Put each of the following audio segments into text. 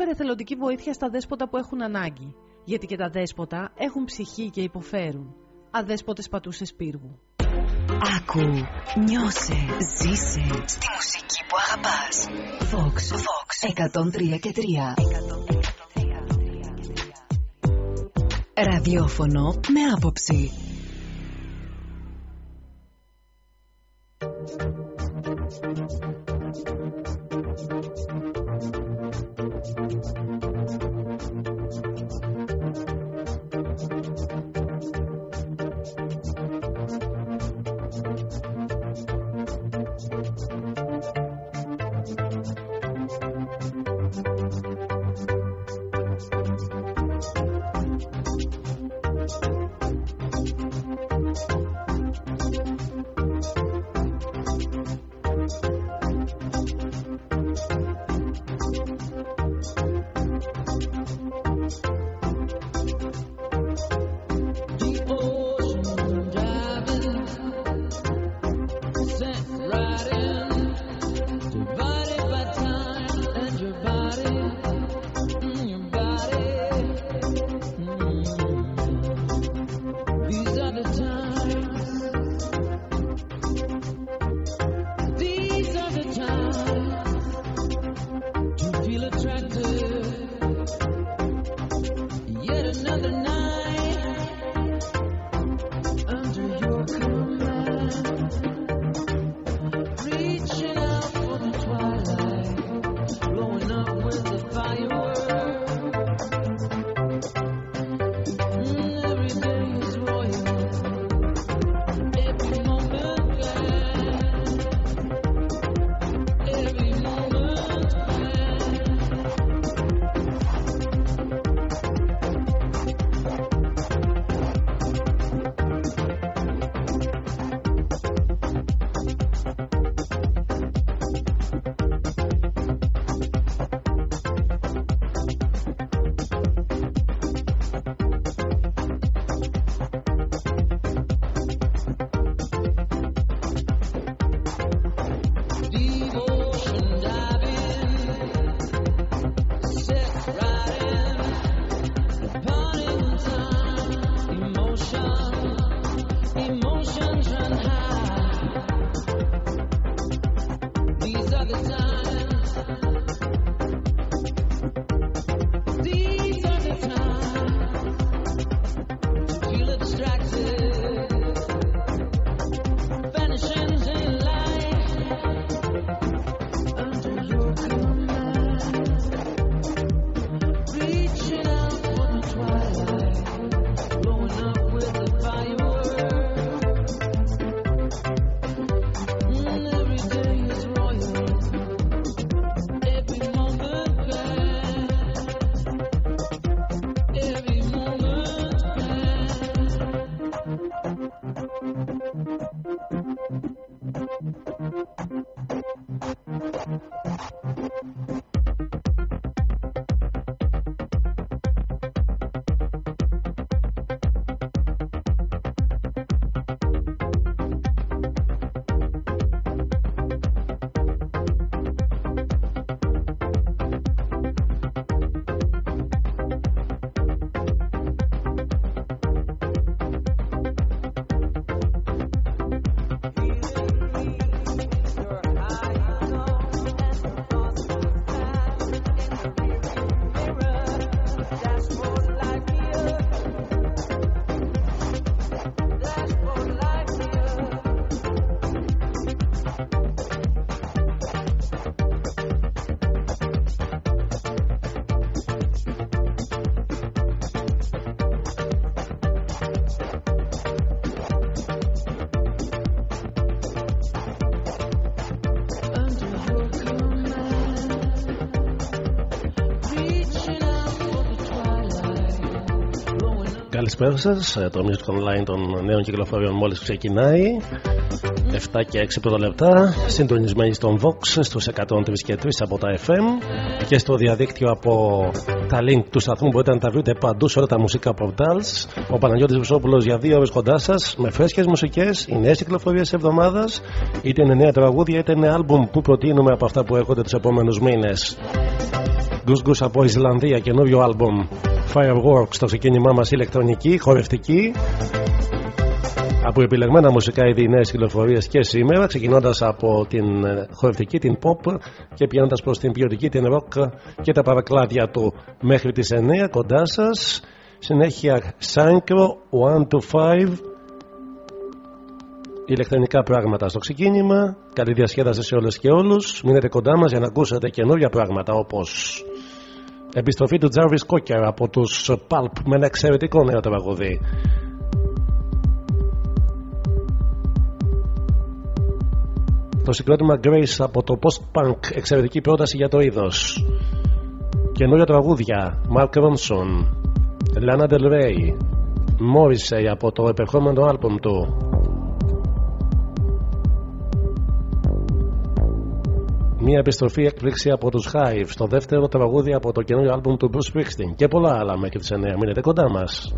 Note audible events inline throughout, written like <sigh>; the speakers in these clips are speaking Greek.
πρόσφερε θελοντική βοήθεια στα δέσποτα που έχουν ανάγκη. Γιατί και τα δέσποτα έχουν ψυχή και υποφέρουν. Αδέσποτες πατούσες πύργου. Άκου, νιώσε, ζήσε στη μουσική που αγαπάς. Vox, Vox 103 και 3. Ραδιόφωνο με άποψη. Καλησπέρα σα. Ε, το Music Online των νέων κυκλοφοριών μόλις ξεκινάει. 7 και 6 πρώτα λεπτά. Συντονισμένοι στον Vox στους 103 και 3 από τα FM και στο διαδίκτυο από τα link του σταθμού μπορείτε να τα βρείτε παντού σε όλα τα μουσικά portals. Ο Παναγιώτης Βουσόπουλος για δύο ώρες κοντά σας με φρέσκες μουσικές, οι νέες κυκλοφορίες εβδομάδας, είτε είναι νέα τραγούδια είτε είναι άλμπουμ που προτείνουμε από αυτά που έρχονται τους επόμενους μήνες. Goose Goose από Ισλανδία, καινούριο άλμπομ Fireworks, το ξεκίνημά μας ηλεκτρονική, χορευτική. Από επιλεγμένα μουσικά είδη νέες κυκλοφορίες και σήμερα, ξεκινώντας από την ε, χορευτική, την pop και πηγαίνοντα προς την ποιοτική, την rock και τα παρακλάδια του μέχρι τις 9 κοντά σας. Συνέχεια Synchro 1 to 5 ηλεκτρονικά πράγματα στο ξεκίνημα. Καλή διασκέδαση σε όλες και όλους. Μείνετε κοντά μας για να ακούσετε καινούργια πράγματα όπως επιστροφή του Jarvis Cocker από τους Pulp με ένα εξαιρετικό νέο τραγουδί. Το συγκρότημα Grace από το post-punk εξαιρετική πρόταση για το είδος. Καινούργια τραγούδια Mark Ronson, Lana Del Rey, Morrissey από το επερχόμενο άλμπομ του Μια επιστροφή έκπληξη από τους Hive στο δεύτερο τραγούδι από το καινούριο άλμπουμ του Bruce Springsteen και πολλά άλλα μέχρι τις 9. Μείνετε κοντά μας.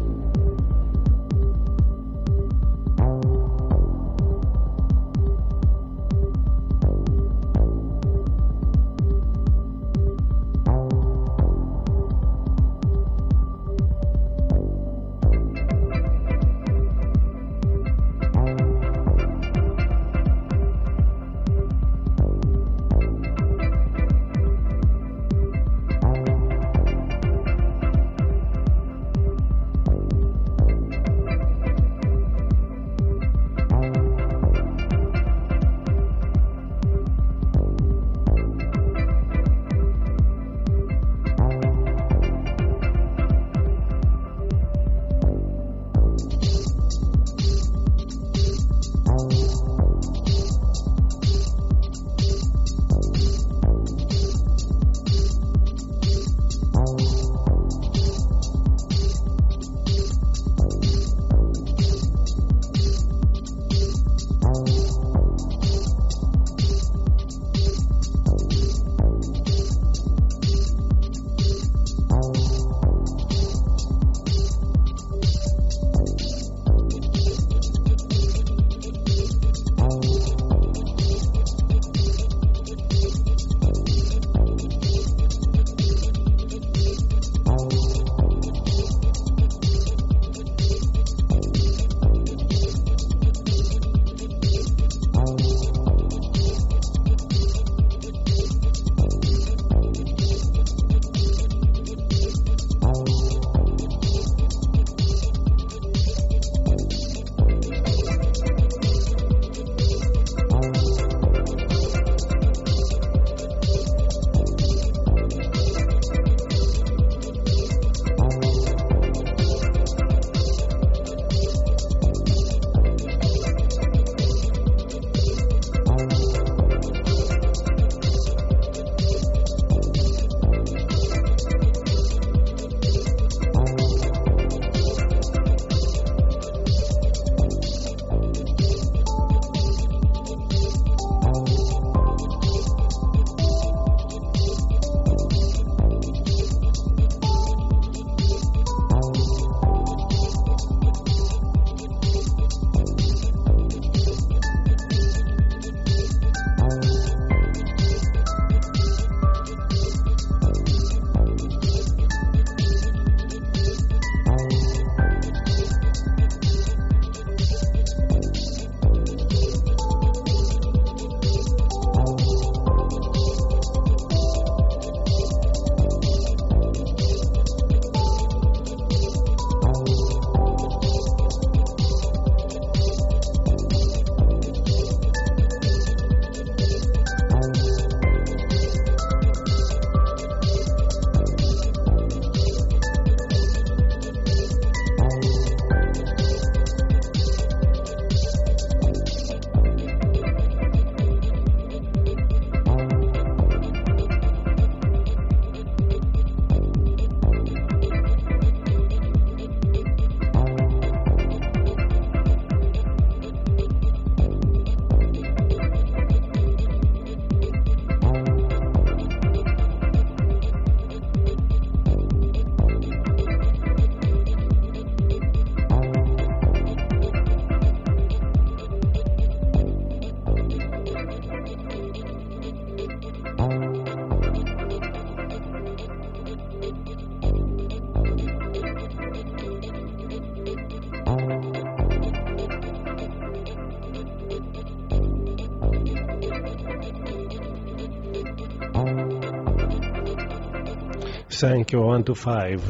Thank you, one to five.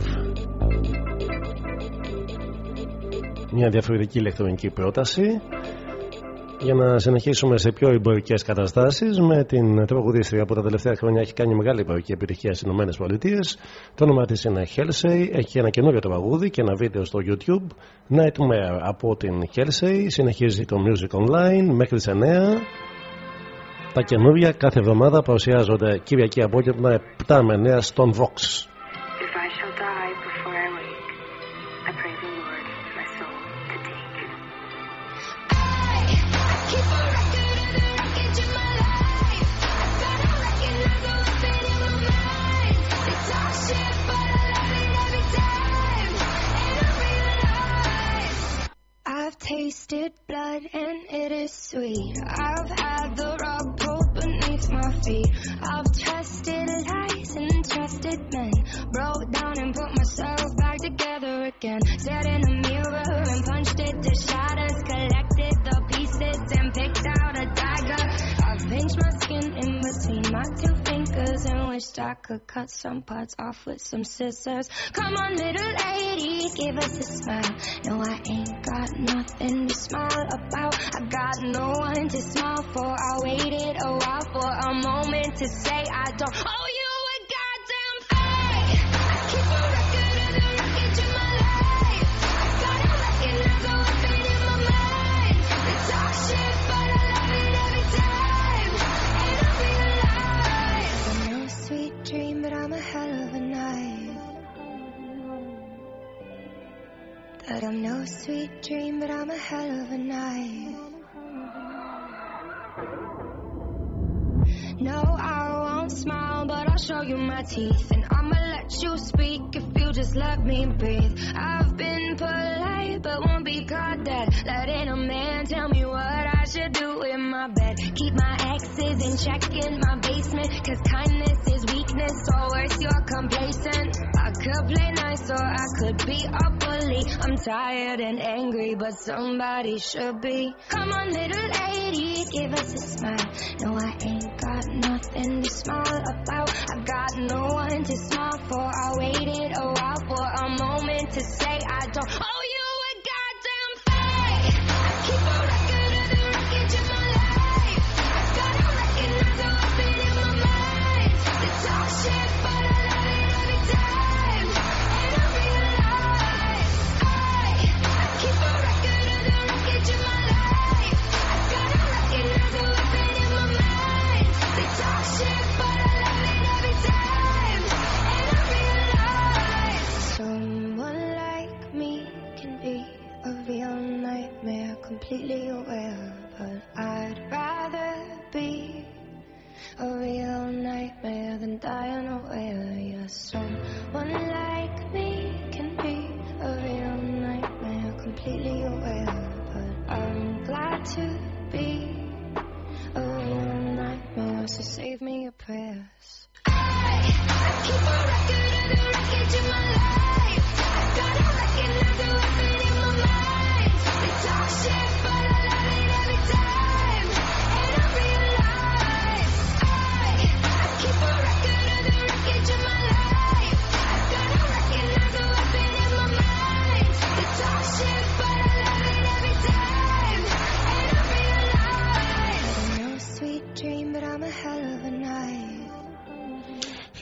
Μια διαφορετική ηλεκτρονική πρόταση για να συνεχίσουμε σε πιο εμπορικές καταστάσεις με την τραγουδίστρια που τα τελευταία χρόνια έχει κάνει μεγάλη εμπορική επιτυχία στις ΗΠΑ. Το όνομα της είναι Helsey, έχει ένα καινούριο τραγούδι και ένα βίντεο στο YouTube. Nightmare από την Helsey, συνεχίζει το Music Online μέχρι τις 9. Τα καινούργια κάθε εβδομάδα παρουσιάζονται Κυριακή απόγευμα 7 με 9 στον Vox. tasted blood and it is sweet. I've had the rug pulled beneath. I've trusted lies and trusted men. Broke down and put myself back together again. Stared in a mirror and punched it to shatters. Collected the pieces and picked out a dagger. I've pinched my skin in between my two fingers and wished I could cut some parts off with some scissors. Come on, little lady, give us a smile. No, I ain't got nothing to smile about. I got no one to smile for. I waited a while for a moment to say I don't owe you. But I'm no sweet dream, but I'm a hell of a night. No, I won't smile, but I'll show you my teeth. And I'ma let you speak if you just let me breathe. I've been polite, but won't be caught dead. Letting a man tell me what I should do in my bed. Keep my exes in check in my basement. Cause kindness is weakness, worse, you're complacent. I could play nice, or I could be a bully. I'm tired and angry, but somebody should be. Come on, little lady, give us a smile. No, I ain't got nothing to smile about. I've got no one to smile for. I waited a while for a moment to say I don't owe you. Completely aware, but I'd rather be a real nightmare than die unaware. Yeah, someone like me can be a real nightmare, completely aware, but I'm glad to be a real nightmare. So save me your prayers. I, I keep a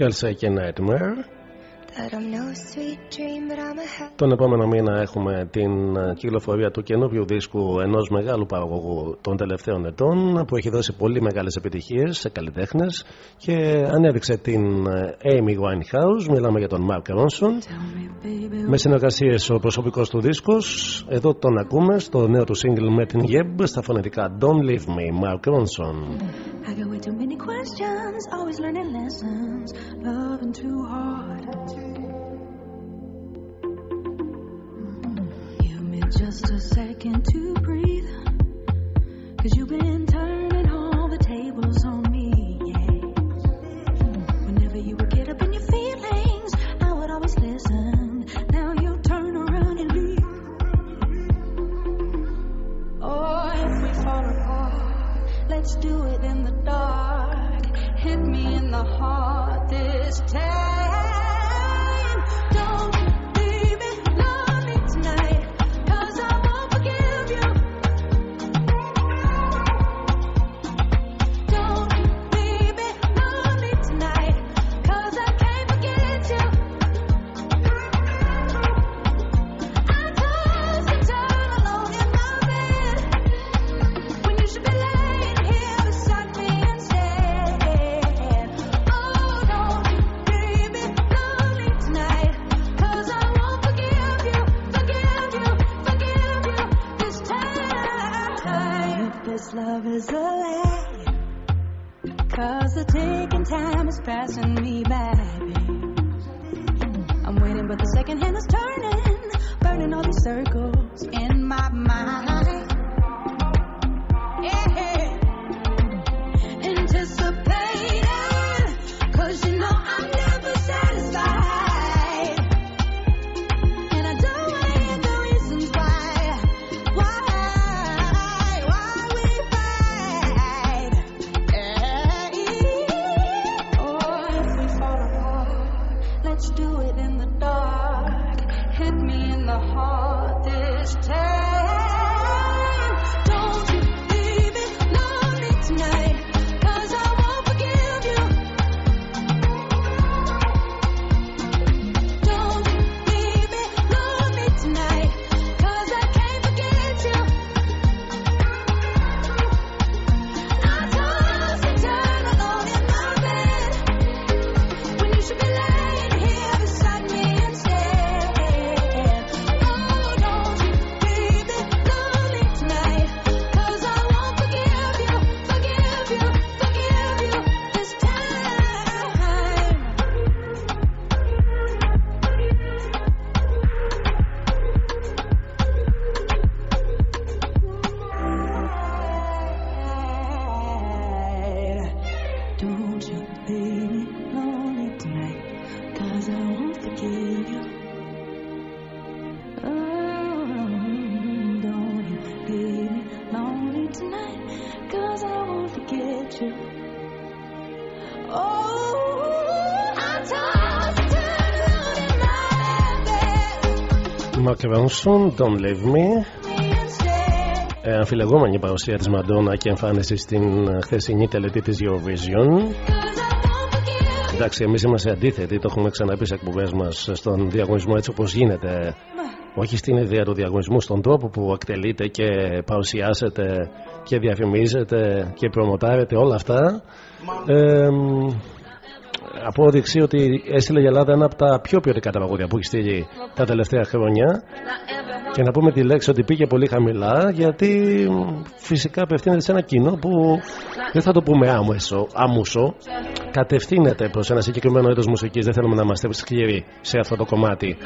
Hellsay και Nightmare. Τον επόμενο μήνα έχουμε την ε, κυκλοφορία του καινούριου δίσκου ενός μεγάλου παραγωγού των τελευταίων ετών που έχει δώσει πολύ μεγάλες επιτυχίες σε καλλιτέχνες και ανέδειξε την ε, Amy Winehouse, μιλάμε για τον Mark Ronson. Με συνεργασίες ο προσωπικός του δίσκος. Εδώ τον ακούμε στο νέο του single με την Yeb στα φωνητικά Don't Leave Me, Mark Ronson. I got way too many questions, always learning lessons, loving too hard just a second to breathe. Cause you've been turning all the tables on Ronson, Don't Leave Me. Ε, αμφιλεγόμενη παρουσία της Μαντόνα και εμφάνιση στην ε, χθεσινή τελετή της Eurovision. Εντάξει, εμείς είμαστε αντίθετοι, το έχουμε ξαναπεί σε εκπομπές μας στον διαγωνισμό έτσι όπως γίνεται. Όχι στην ιδέα του διαγωνισμού, στον τρόπο που εκτελείται και παρουσιάσετε και διαφημίζετε και προμοτάρετε όλα αυτά. Ε, απόδειξη ότι έστειλε η Ελλάδα ένα από τα πιο ποιοτικά τραγούδια που έχει στείλει τα τελευταία χρόνια. Και να πούμε τη λέξη ότι πήγε πολύ χαμηλά, γιατί φυσικά απευθύνεται σε ένα κοινό που δεν θα το πούμε άμεσο, άμουσο. Κατευθύνεται προς ένα συγκεκριμένο είδος μουσικής. Δεν θέλουμε να είμαστε σκληροί σε αυτό το κομμάτι.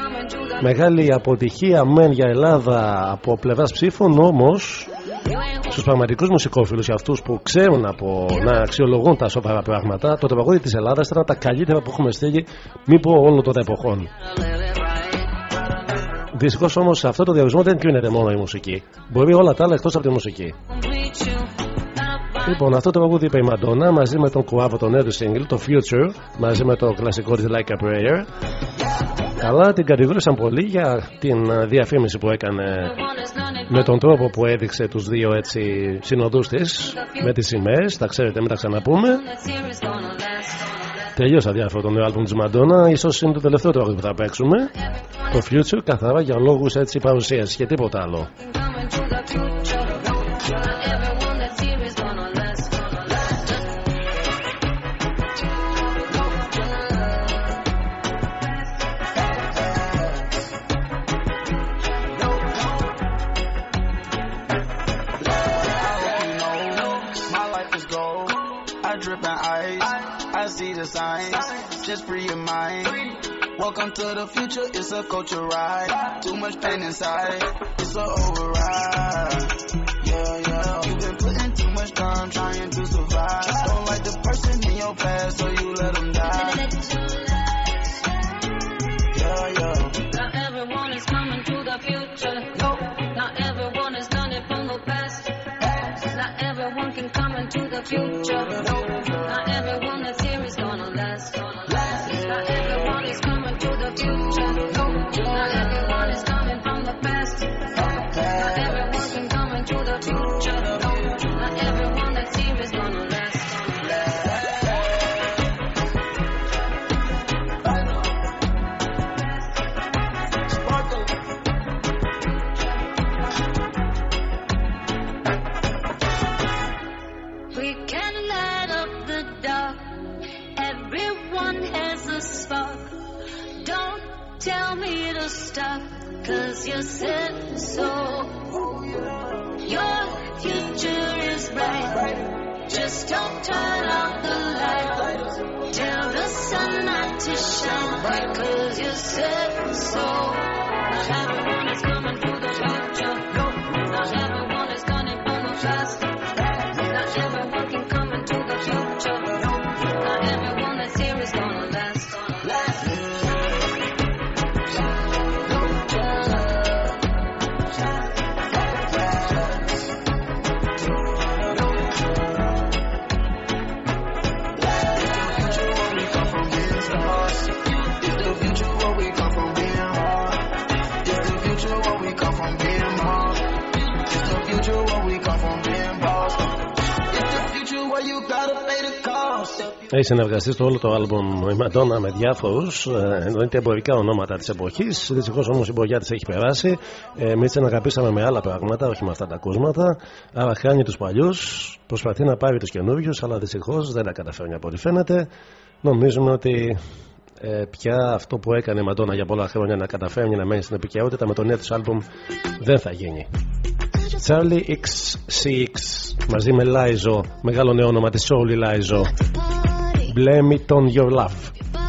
Μεγάλη αποτυχία μεν για Ελλάδα από πλευράς ψήφων, όμως στους πραγματικούς μουσικόφιλους και αυτούς που ξέρουν από να αξιολογούν τα σοβαρά πράγματα, το τραγούδι της Ελλάδας ήταν από τα καλύτερα που έχουμε στείλει, μη πω όλο των εποχών. Δυστυχώς όμως σε αυτό το διαγωνισμό δεν κρίνεται μόνο η μουσική. Μπορεί όλα τα άλλα εκτός από τη μουσική. Λοιπόν, αυτό το τραγούδι είπε η Μαντόνα μαζί με τον Κουάβο, το νέο του single, το Future, μαζί με το κλασικό της Like a Prayer. Αλλά την κατηγόρησαν πολύ για την διαφήμιση που έκανε με τον τρόπο που έδειξε τους δύο έτσι συνοδούς της με τις σημαίες, τα ξέρετε μην τα ξαναπούμε. Τελείωσα διάφορα το νέο άλμπουμ της Μαντόνα. Ίσως είναι το τελευταίο τραγούδι που θα παίξουμε. Το Future καθαρά για λόγους έτσι παρουσίας και τίποτα άλλο Just free your mind. Welcome to the future, it's a culture ride. Too much pain inside, it's a override. Yeah, yeah. You've been putting too much time trying to survive. Don't like the person in your past, so you let them die. Yeah, yeah. Not everyone is coming to the future. No. Not everyone is learning from the past. Not everyone can come into the future. Cause you said so. Your future is bright. Just don't turn off the light. Tell the sun not to shine. Cause you said so. Έχει συνεργαστεί στο όλο το άλμπομ η Μαντόνα με διάφορους, ε, εννοείται εμπορικά ονόματα της εποχής. Δυστυχώς όμως η μπογιά της έχει περάσει. Ε, Εμείς την αγαπήσαμε με άλλα πράγματα, όχι με αυτά τα ακούσματα. Άρα χάνει τους παλιούς, προσπαθεί να πάρει τους καινούριους, αλλά δυστυχώς δεν τα καταφέρνει από ό,τι φαίνεται. Νομίζουμε ότι ε, πια αυτό που έκανε η Μαντόνα για πολλά χρόνια να καταφέρνει να μένει στην επικαιρότητα με το νέο της άλμπομ δεν θα γίνει. Charlie XCX μαζί με Λάιζο, μεγάλο νέο όνομα της Soul Λάιζο. Blame it on your love.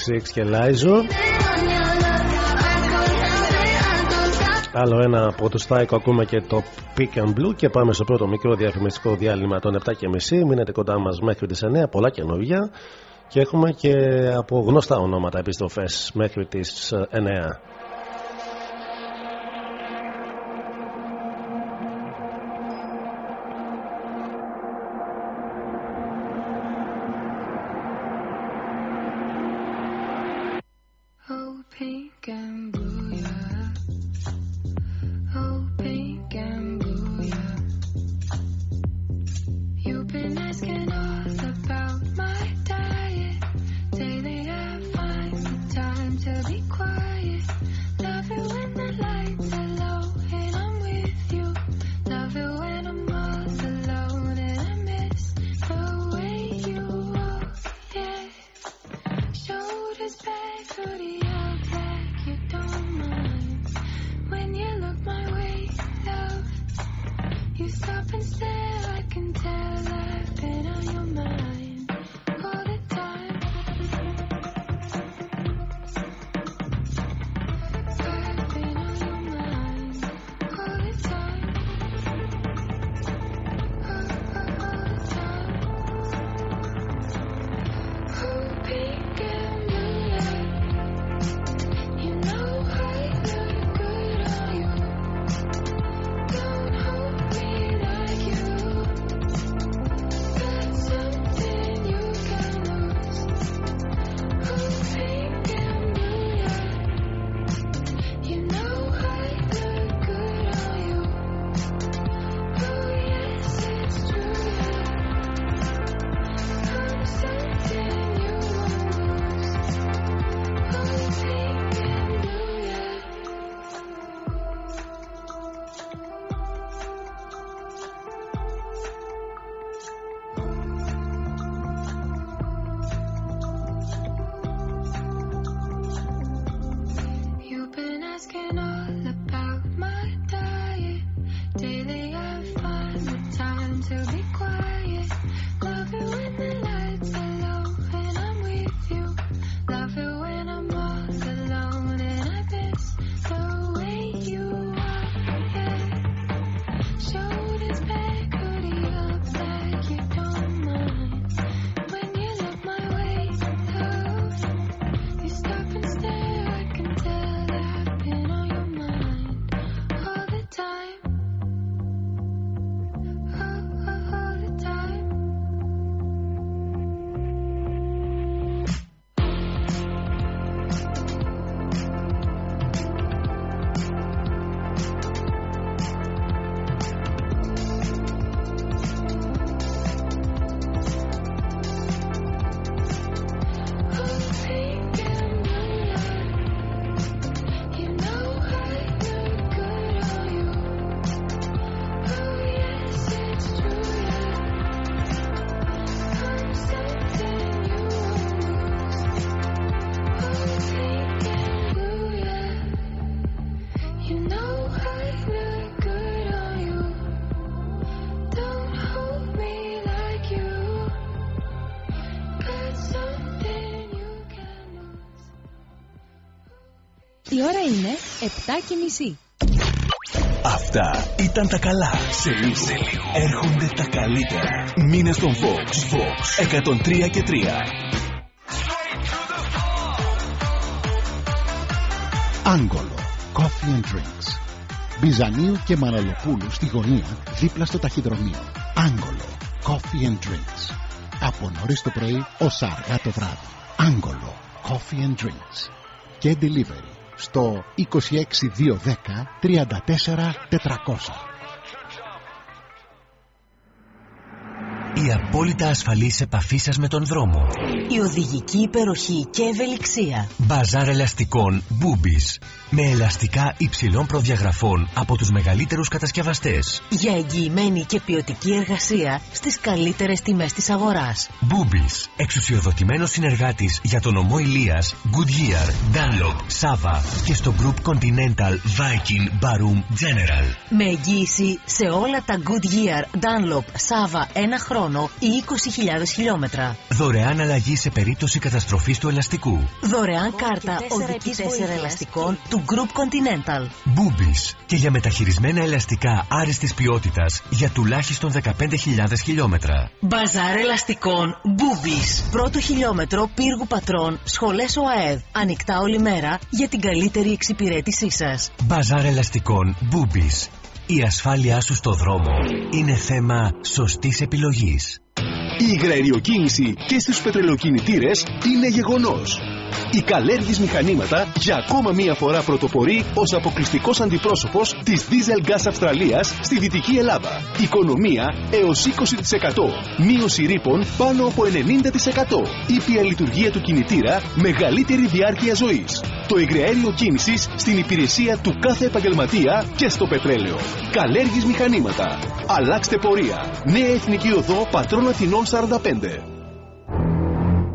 Charlie XX και Λάιζο. Άλλο ένα πρωτοστάικο ακούμε και το Pick and Blue και πάμε στο πρώτο μικρό διαφημιστικό διάλειμμα των 7.30. Μείνετε κοντά μας μέχρι τις 9, πολλά καινούργια και έχουμε και από γνωστά ονόματα επιστροφές μέχρι τις 9. 7.30. Αυτά ήταν τα καλά. Σε λίγο, έρχονται τα καλύτερα. Μήνες των Fox Fox 103 και 3. Άγγολο. Coffee and Drinks. Μπιζανίου και Μαραλοπούλου στη γωνία δίπλα στο ταχυδρομείο. Άγγολο. Coffee and Drinks. Από νωρίς το πρωί ως αργά το βράδυ. Άγγολο. Coffee and Drinks. Και delivery στο 26210 34 400. Η απόλυτα ασφαλής επαφή σας με τον δρόμο. Η οδηγική υπεροχή και ευελιξία. Μπαζάρ ελαστικών Boobies. Με ελαστικά υψηλών προδιαγραφών από τους μεγαλύτερους κατασκευαστές. Για εγγυημένη και ποιοτική εργασία στις καλύτερες τιμές της αγοράς. Boobies. Εξουσιοδοτημένος συνεργάτης για τον ομό Ηλίας, Goodyear, Dunlop, Sava και στο Group Continental, Viking, Barum, General. Με εγγύηση σε όλα τα Goodyear, Dunlop, Sava ένα χρόνο ή 20.000 χιλιόμετρα. Δωρεάν αλλαγή σε περίπτωση καταστροφής του ελαστικού. Δωρεάν κάρτα οδικής 4 ελαστικών του Group Continental. Boobies. Και για μεταχειρισμένα ελαστικά άριστης ποιότητας για τουλάχιστον 15.000 χιλιόμετρα. Μπαζάρ ελαστικών Boobies. Πρώτο χιλιόμετρο πύργου πατρών, σχολές ΟΑΕΔ. Ανοιχτά όλη μέρα για την καλύτερη εξυπηρέτησή σας. Μπαζάρ ελαστικών Boobies. Η ασφάλειά σου στο δρόμο είναι θέμα σωστής επιλογής. Η υγραεριοκίνηση και στους πετρελοκινητήρες είναι γεγονός. Η Καλέργης Μηχανήματα για ακόμα μία φορά πρωτοπορεί ως αποκλειστικός αντιπρόσωπος της Diesel Gas Αυστραλίας στη Δυτική Ελλάδα. Οικονομία έως 20%. Μείωση ρήπων πάνω από 90%. Ήπια λειτουργία του κινητήρα, μεγαλύτερη διάρκεια ζωής. Το υγραέριο κίνησης στην υπηρεσία του κάθε επαγγελματία και στο πετρέλαιο. Καλέργης Μηχανήματα. Αλλάξτε πορεία. Νέα Εθνική Οδό Πατρών Αθηνών 45.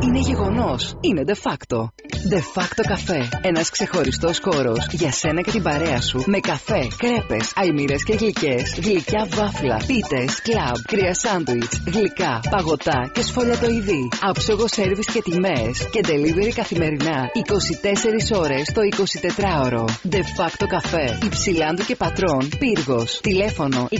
Είναι γεγονός. Είναι de facto. De facto καφέ. Ένας ξεχωριστός χώρος για σένα και την παρέα σου με καφέ, κρέπες, αϊμύρες και γλυκές, γλυκιά βάφλα, πίτες, κλαμπ, κρύα σάντουιτς, γλυκά, παγωτά και σφολιατοειδή. Άψογο σέρβις και τιμές και delivery καθημερινά 24 ώρες το 24ωρο. De facto καφέ. Υψηλάντου και πατρών. Πύργος. Τηλέφωνο 26210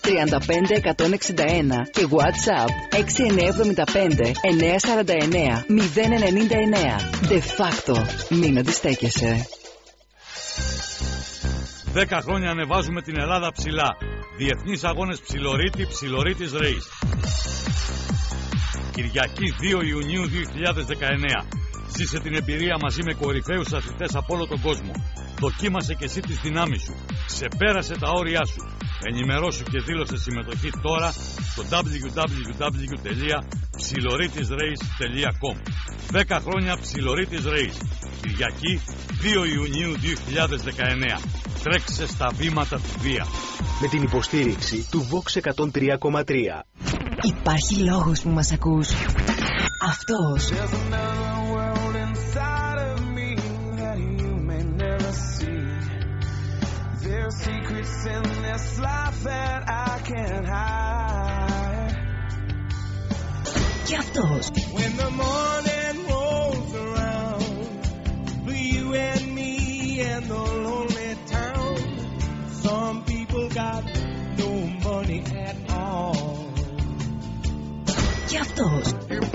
35161 και WhatsApp 6975 949 099. De facto. Μην αντιστέκεσαι. 10 χρόνια ανεβάζουμε την Ελλάδα ψηλά. Διεθνείς αγώνες ψιλορίτη, ψιλορίτης Race. Κυριακή 2 Ιουνίου 2019. Ζήσε την εμπειρία μαζί με κορυφαίους αθλητές από όλο τον κόσμο. Δοκίμασε και εσύ τις δυνάμεις σου. Ξεπέρασε τα όρια σου. Ενημερώσου και δήλωσε συμμετοχή τώρα στο www.ψιλορίτισrace.com 10 χρόνια Ψιλορίτης Race. Κυριακή 2 Ιουνίου 2019. Τρέξε στα βήματα του Βία. Με την υποστήριξη του Vox 103,3. Υπάρχει λόγος που μας ακούς. Αυτός. secrets in this life that I can't hide. Και αυτός. When the morning rolls around, for you and me and the lonely town, some people got no money at all. Και αυτός.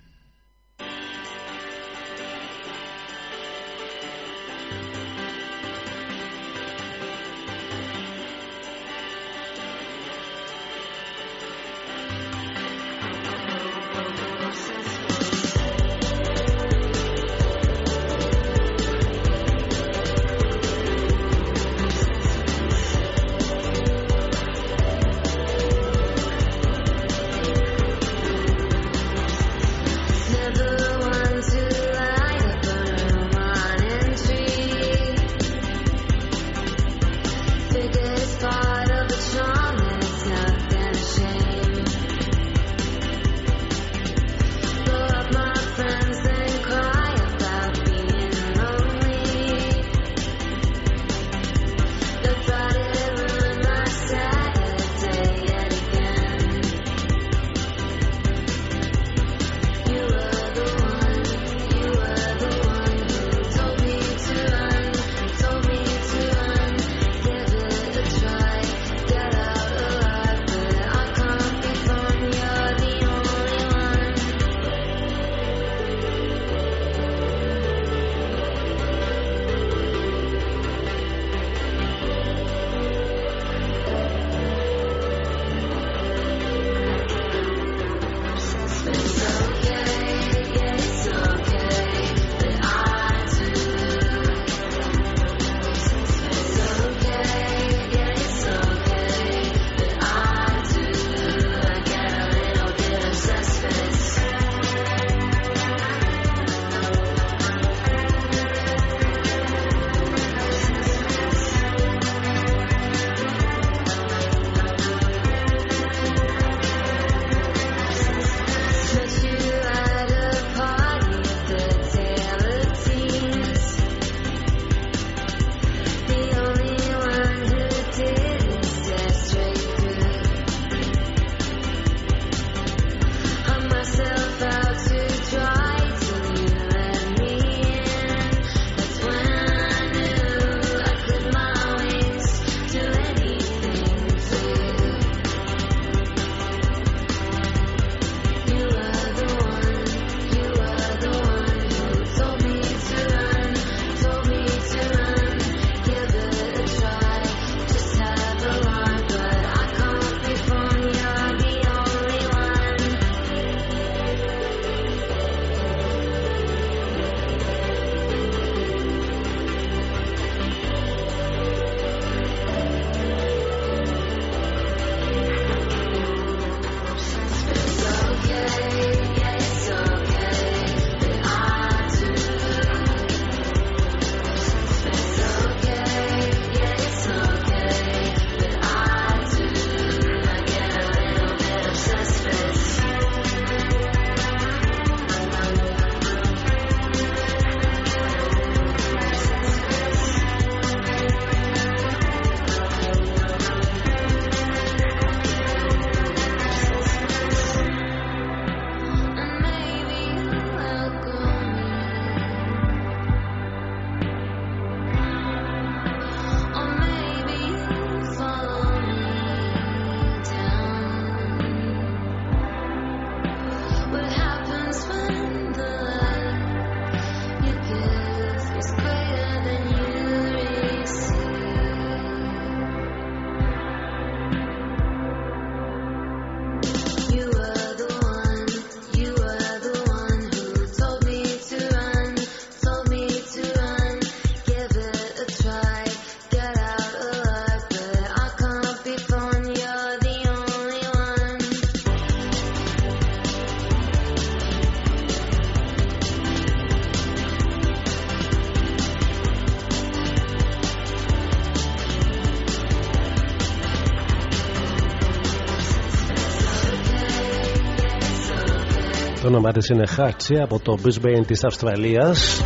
Το όνομά της είναι Χάρτσι από το Brisbane της Αυστραλίας.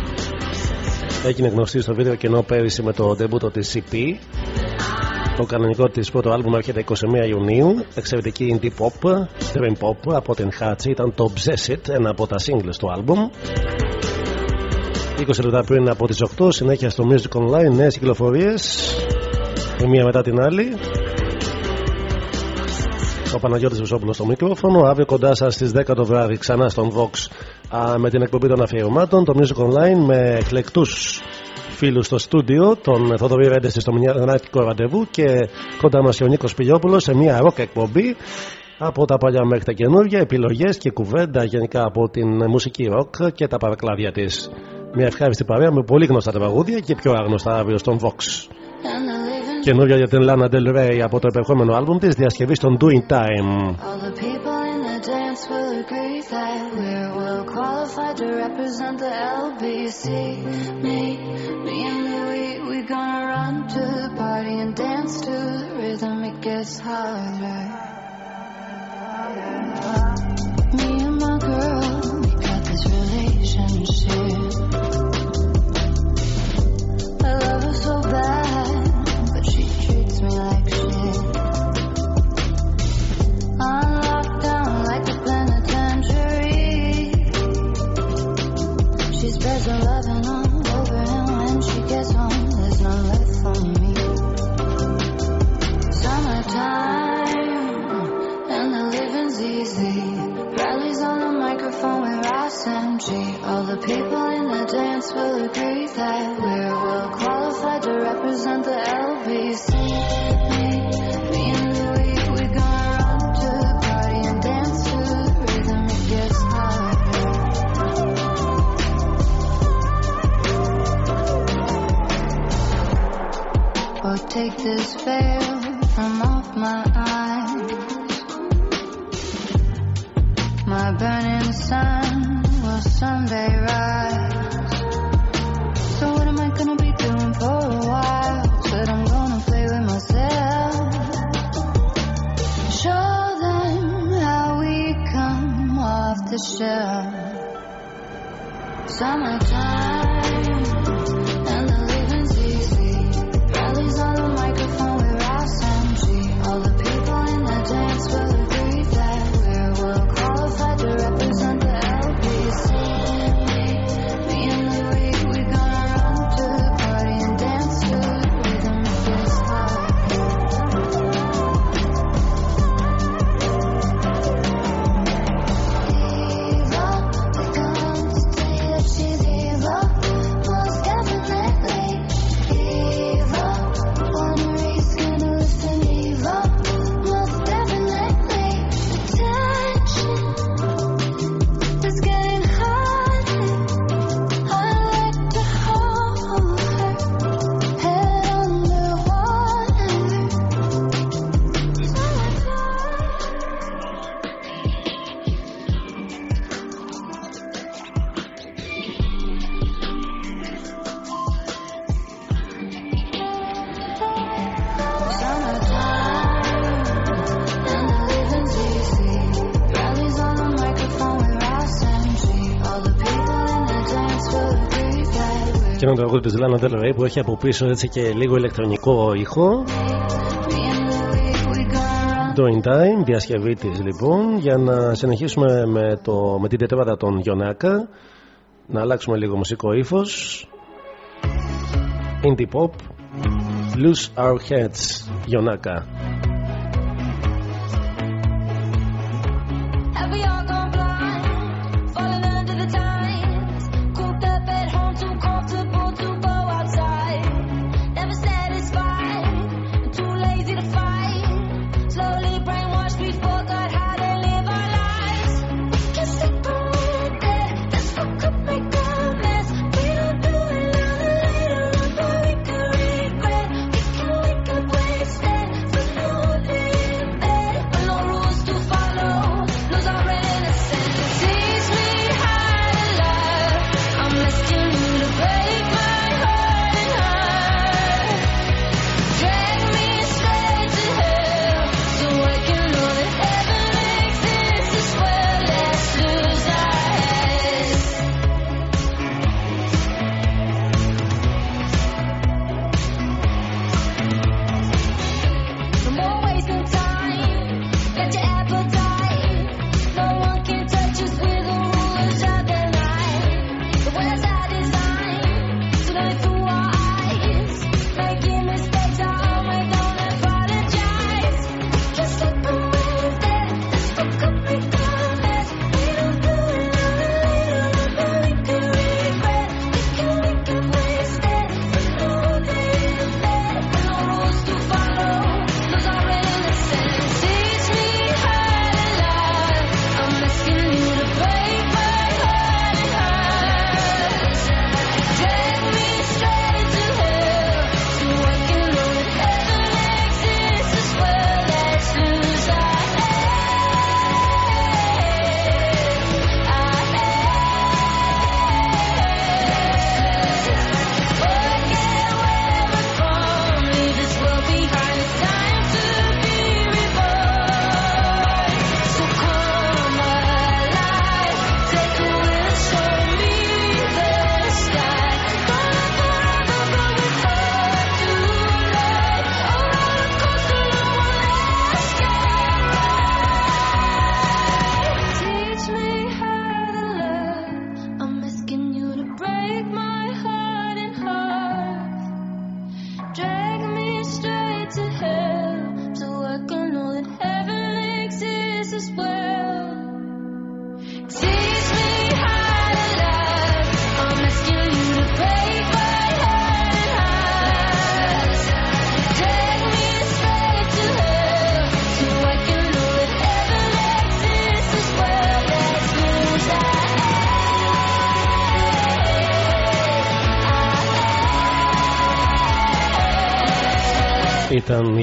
Έγινε γνωστή στο βίντεο κενό πέρυσι με το ντεμπούτο της CP. Το κανονικό της πρώτο άλμπουμ έρχεται 21 Ιουνίου. Εξαιρετική indie pop, dream pop από την Χάρτσι. Ήταν το Obsess It, ένα από τα singles του άλμπουμ. 20 λεπτά πριν από τις 8 συνέχεια στο Music Online νέες κυκλοφορίες η μία μετά την άλλη ο Παναγιώτης Βουσόπουλος στο μικρόφωνο αύριο κοντά σας στις 10 το βράδυ ξανά στον Vox α, με την εκπομπή των αφιερωμάτων το Music Online με εκλεκτούς φίλους στο στούντιο τον Θοδωρή Ρέντεση στο Μινιανάτικο Ραντεβού και κοντά μας και ο Νίκος Πιλιόπουλος σε μια ροκ εκπομπή από τα παλιά μέχρι τα καινούργια επιλογές και κουβέντα γενικά από την μουσική ροκ και τα παρακλάδια της μια ευχάριστη παρέα με πολύ γνωστά τραγούδια και πιο άγνωστα αύριο στον Vox. Καινούργια για την Lana Del Rey από το επερχόμενο άλμπουμ της διασκευής στον Doing Time. All the people in the dance will agree microphone with Ross MG. All the people in the dance will agree that we're well qualified to represent the LBC. Me, me and Louis, we gonna run to the party and dance to the rhythm. It gets. Oh, take this veil from off my eyes. My burning sun will someday rise. So what am I gonna be doing for a while? Said I'm gonna play with myself. Show them how we come off the shelf. Summertime and the living's easy. Rallies on the microphone with Ross MG. All the people in the dance will that Και ένα τραγούδι της Lana Del Rey που έχει από πίσω έτσι και λίγο ηλεκτρονικό ήχο. Doing Time, διασκευή της λοιπόν, για να συνεχίσουμε με, το, με την τετράδα των Γιονάκα. Να αλλάξουμε λίγο μουσικό ύφος. Indie pop. Lose our heads, Γιονάκα.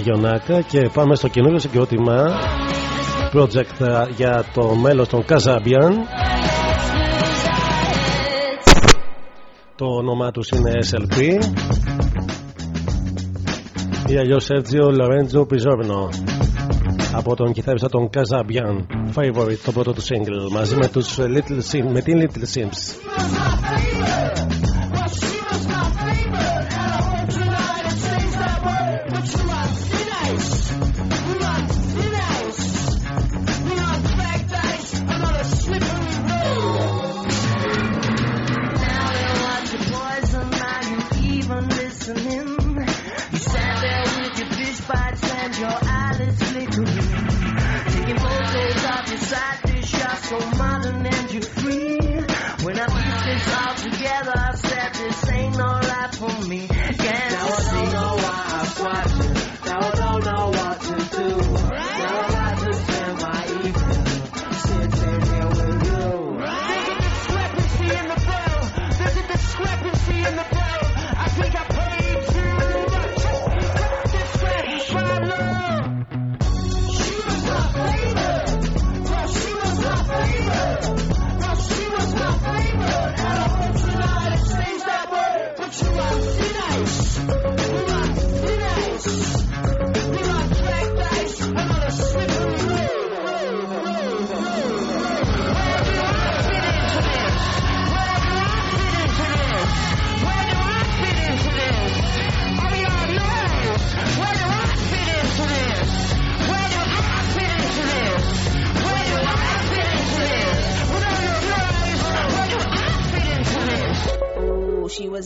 Γιονάκα και πάμε στο καινούριο συγκρότημα. Project για το μέλος των Καζάμπιαν. Το όνομά τους είναι SLP ή αλλιώς Sergio Lorenzo Pizzorno από τον κιθάριστα των Καζάμπιαν. Favorite το πρώτο του single μαζί με, τους Little Sims, με την Little Sims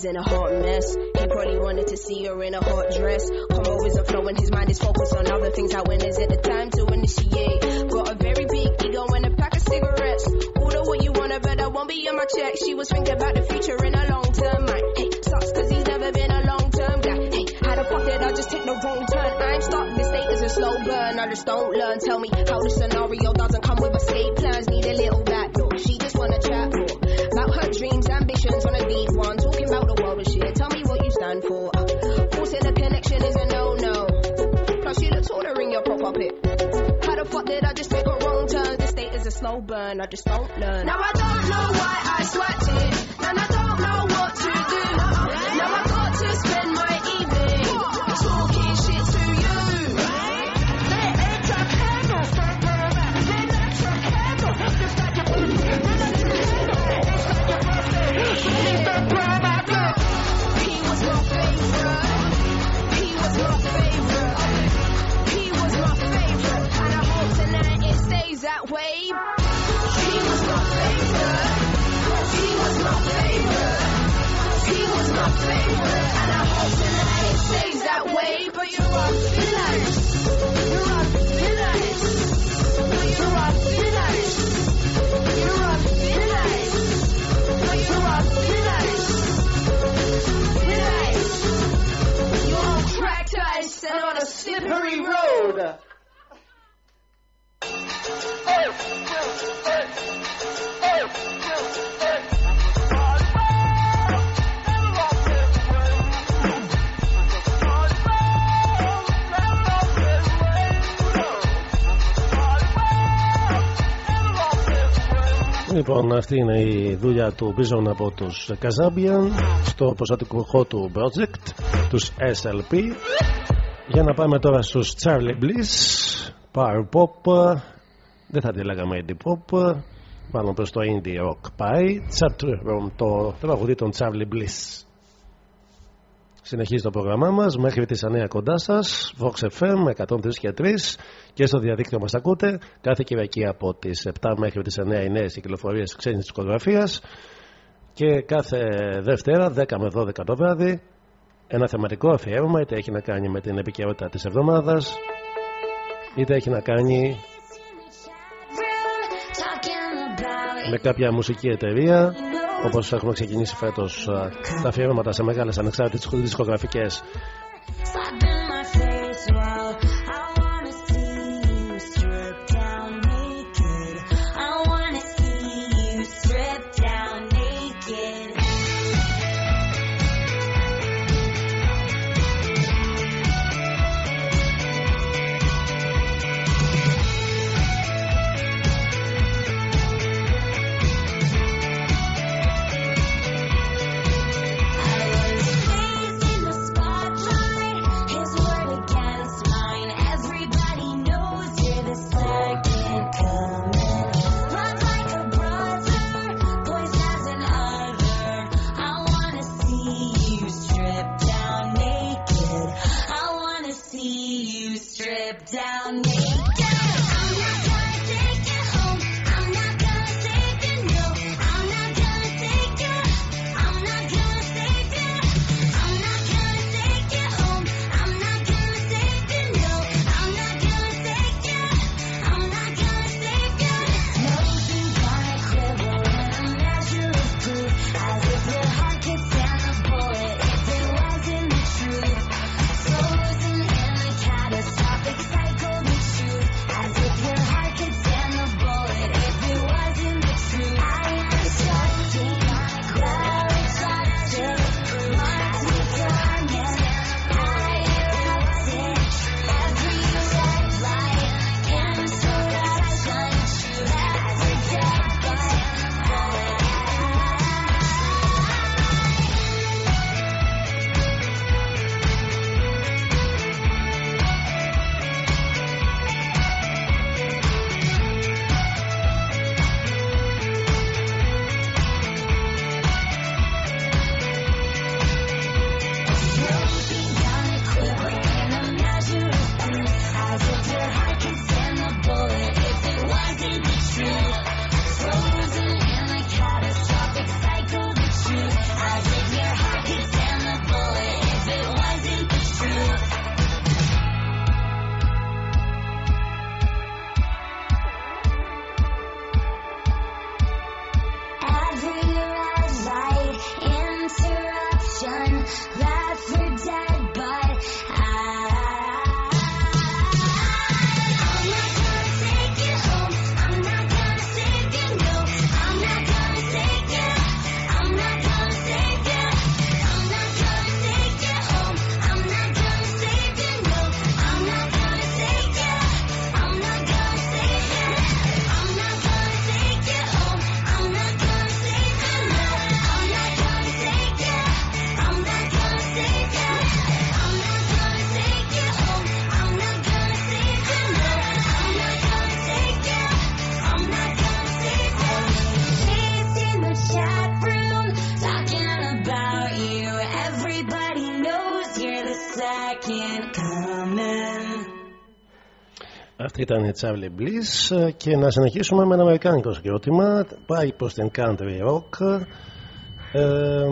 in a hot mess. He probably wanted to see her in a hot dress. Combo isn't flowing, his mind is focused on other things. Like when is it the time to initiate? Got a very big ego and a pack of cigarettes. Order what you want, but I won't be in my check. She was thinking about the future in a long term mind. Hey, sucks cause he's never been a long term guy. Hey, had a pocket, I just take the wrong turn. I'm stuck, this state is a slow burn. I just don't learn. Tell me how the scenario doesn't come with escape plans. Burn. I just don't learn. Now I don't know why I sweat it, and I don't know what to do. Now I got to spend my evening talking shit to you. They ain't a candle, they a candle. Like your Leave the I. He was my favorite. He was my favorite. He was my favorite. And I hope tonight it stays that way. And I hope tonight stays that way. But you're. You're. You're. You're. You're. You're on ice and on a slippery road. Λοιπόν, αυτή είναι η δουλειά του Bison από τους Kazabian στο προστατικό του project, τους SLP. Για να πάμε τώρα στους Charlie Bliss, Power Pop, δεν θα τη λέγαμε indie pop, πάνω προς το indie rock πάει, Chatroom, το τραγουδί των Charlie Bliss. Συνεχίζει το πρόγραμμά μας. Μέχρι τις 9 κοντά σας Vox FM 103 και 3 και στο διαδίκτυο μας ακούτε. Κάθε Κυριακή από τις 7 μέχρι τις 9 οι νέες κυκλοφορίες ξένης δισκογραφίας. Και κάθε Δευτέρα 10 με 12 το βράδυ ένα θεματικό αφιέρωμα είτε έχει να κάνει με την επικαιρότητα της εβδομάδας είτε έχει να κάνει με κάποια μουσική εταιρεία όπως έχουμε ξεκινήσει φέτος α, τα αφιέρωματα σε μεγάλες ανεξάρτητες δισκογραφικές Αυτή ήταν η Charlie Bliss και να συνεχίσουμε με ένα αμερικάνικο συγκρότημα. Πάει προς την country rock, ε,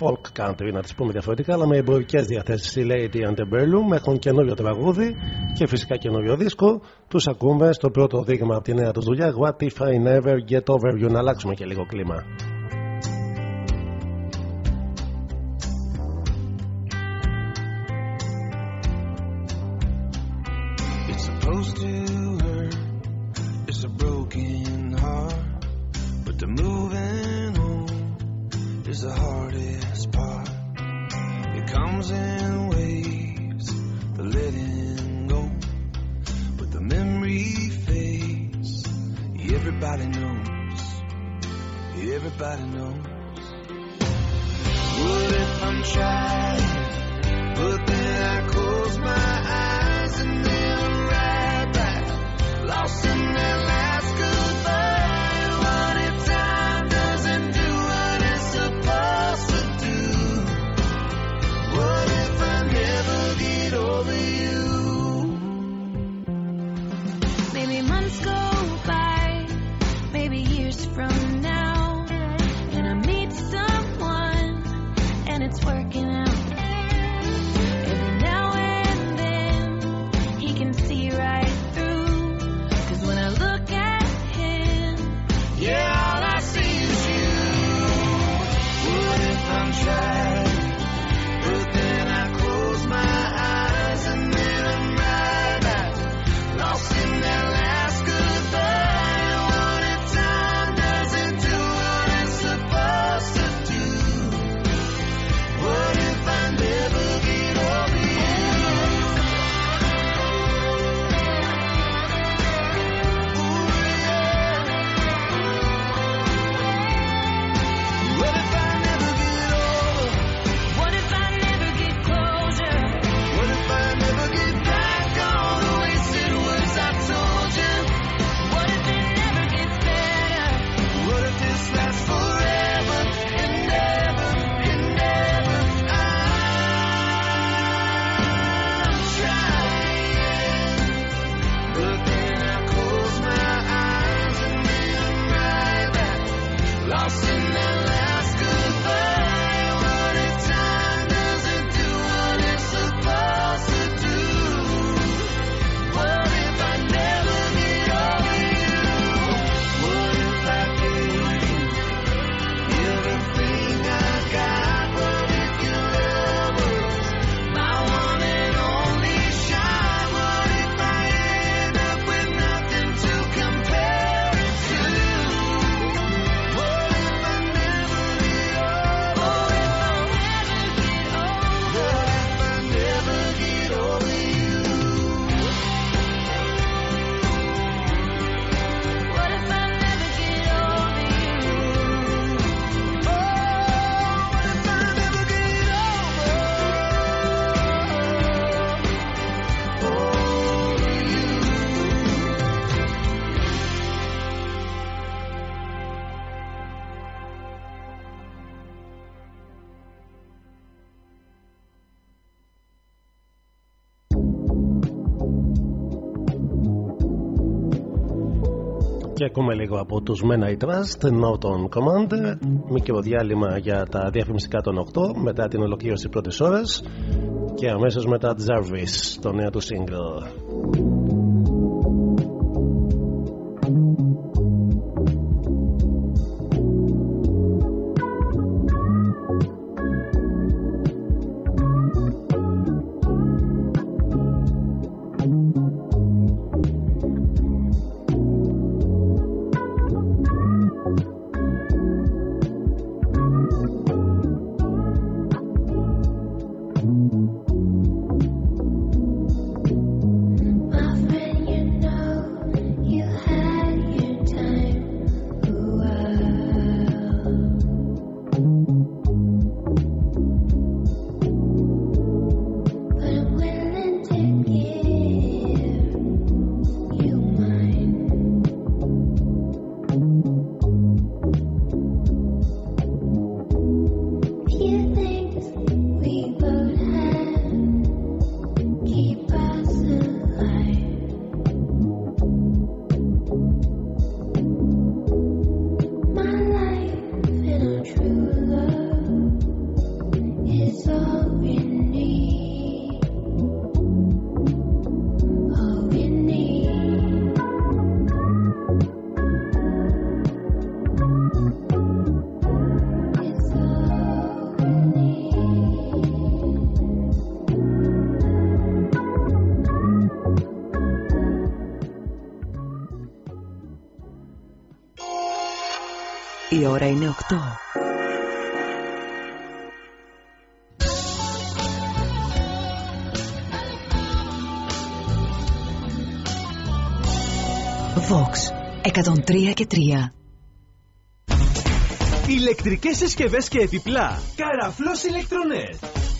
folk country να τις πούμε διαφορετικά, αλλά με εμπορικές διαθέσεις στη Lady Antebellum. Έχουν καινούριο τραγούδι και φυσικά καινούριο δίσκο. Τους ακούμε στο πρώτο δείγμα από τη νέα τους δουλειά What if I never get over you; Να αλλάξουμε και λίγο κλίμα. It's supposed to is the hardest part. It comes in waves, the letting go. But the memory fades. Everybody knows. Everybody knows. What if I'm trying? But then I close my eyes and then I'm right back. Lost in that last ακούμε λίγο από τους Men I Trust, Norton Command. Μικρό διάλειμμα για τα διαφημιστικά των 8 μετά την ολοκλήρωση πρώτης ώρας και αμέσως μετά Jarvis, το νέο του single. Και 3 Ηλεκτρικές συσκευές και επιπλά. Καραφλός ηλεκτρονέτ.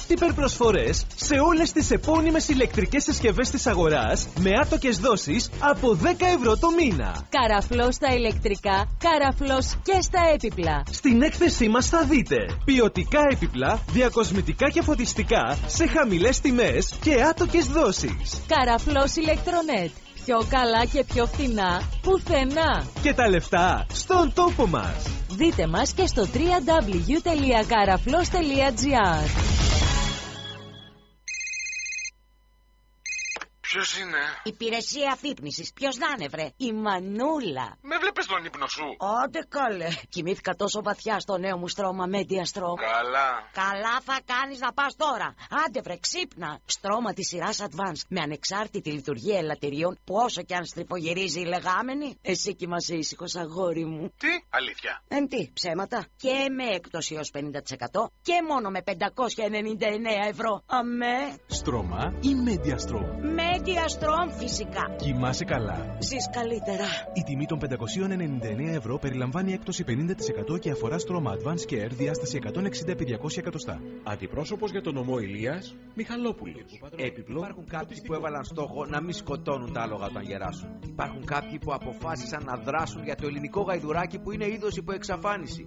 Υπερπροσφορές σε όλες τις επώνυμες ηλεκτρικές συσκευές της αγοράς με άτοκες δόσεις από 10 ευρώ το μήνα. Καραφλός στα ηλεκτρικά, καραφλός και στα έπιπλα. Στην έκθεσή μας θα δείτε ποιοτικά έπιπλα, διακοσμητικά και φωτιστικά σε χαμηλές τιμές και άτοκες δόσεις. Καραφλός ηλεκτρονέτ. Πιο καλά και πιο φθηνά πουθενά. Και τα λεφτά στον τόπο μας. Δείτε μας και στο www.karaflos.gr Ποιος είναι; Υπηρεσία αφύπνισης. Ποιος να είναι, βρε; Η Μανούλα. Με βλέπεις τον ύπνο σου; Άντε καλέ. Κοιμήθηκα τόσο βαθιά στο νέο μου στρώμα Media Strom. Καλά. Καλά θα κάνεις να πας τώρα. Άντε βρε, ξύπνα. Στρώμα της σειράς Advance με ανεξάρτητη λειτουργία ελαττηρίων που όσο και αν στριφογυρίζει η λεγάμενη. Εσύ κοιμάσαι ήσυχος, αγόρι μου. Τι, αλήθεια. Εν τι, ψέματα. Και με έκπτωση έως 50% και μόνο με 599 ευρώ. Αμέ. Στρώμα ή Mediastrom. Media Strom φυσικά. Κοιμάσαι καλά. Ζεις καλύτερα. Η τιμή των 599 ευρώ περιλαμβάνει έκπτωση 50% και αφορά στρώμα Advance Care διάσταση 160 επί 200 εκατοστά. Αντιπρόσωπος για τον νομό Ηλίας Μιχαλόπουλος. Έπιπλο. Υπάρχουν κάποιοι που έβαλαν στόχο να μην σκοτώνουν τα άλογα όταν γεράσουν. Υπάρχουν κάποιοι που αποφάσισαν να δράσουν για το ελληνικό γαϊδουράκι που είναι είδος υπό εξαφάνιση.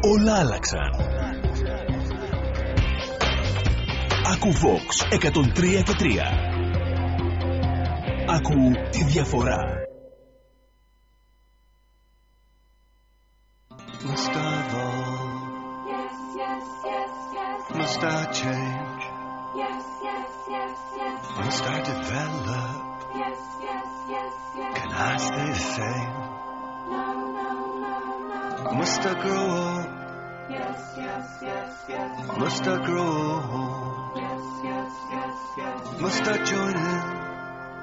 Όλα άλλαξαν. Ακού Vox 103 και 3. Ακού τη διαφορά. Must I evolve? Yes, yes, yes, yes. Must I change? Yes, yes, yes, yes. Must I develop? Yes, yes, yes, yes. Can I stay the same? No, no, no, no. Must I grow old? Yes, yes, yes, yes. Must I grow old? Yes, yes, yes, yes. Must I join in?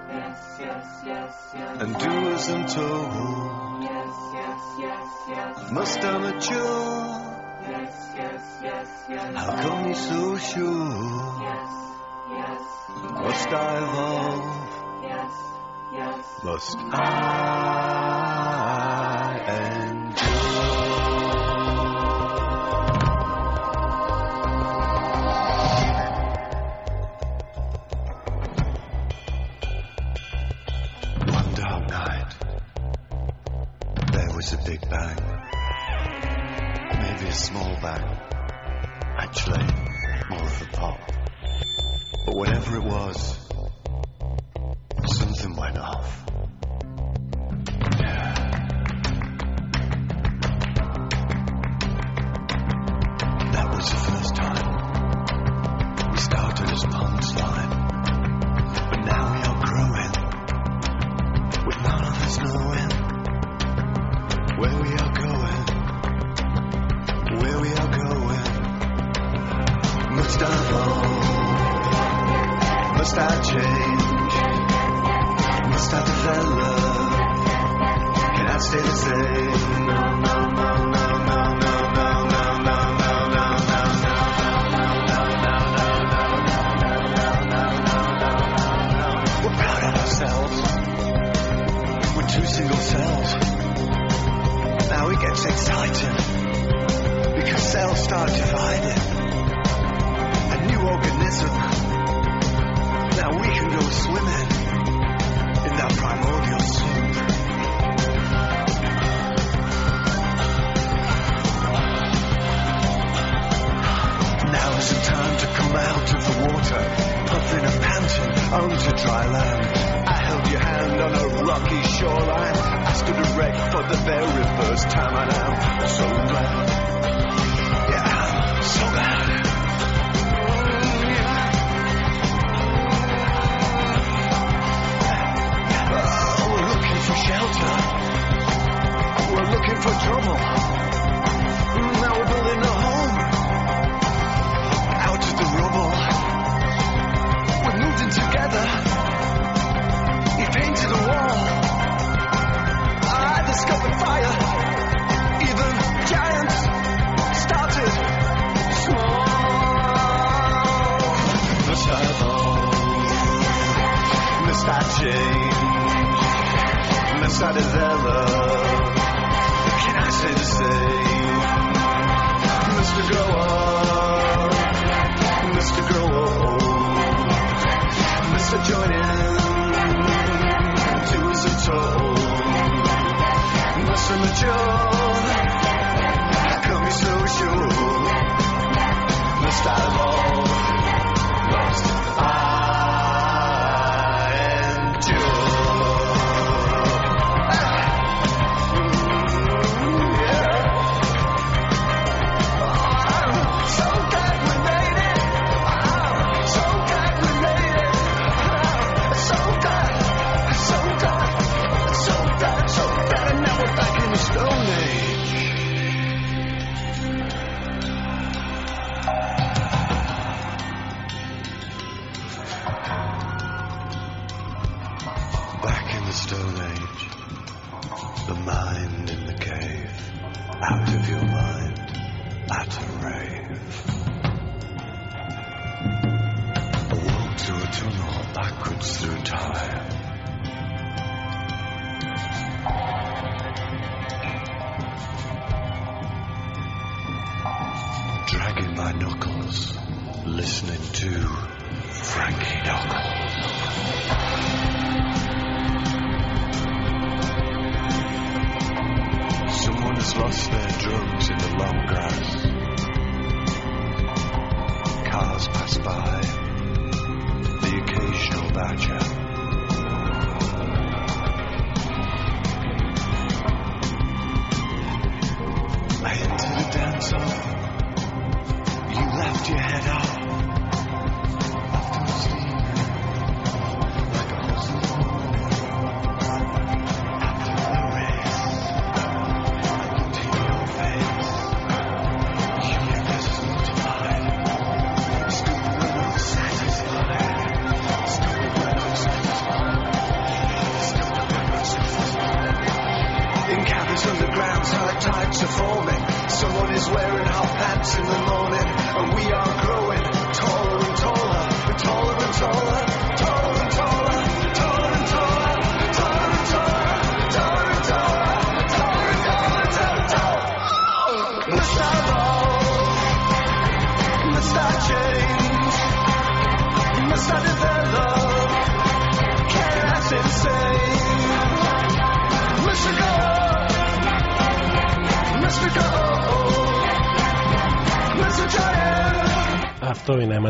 Yes, yes, yes, yes. And do as I'm told? Yes, yes, yes, yes. Must I mature? Yes, yes, yes, yes. How come you're so sure? Yes, yes. Must I evolve? Yes, yes. Must I? It's a big bang. Maybe a small bang. Actually, more of a pop. But whatever it was, something went off. That was the first time. We started as punchline.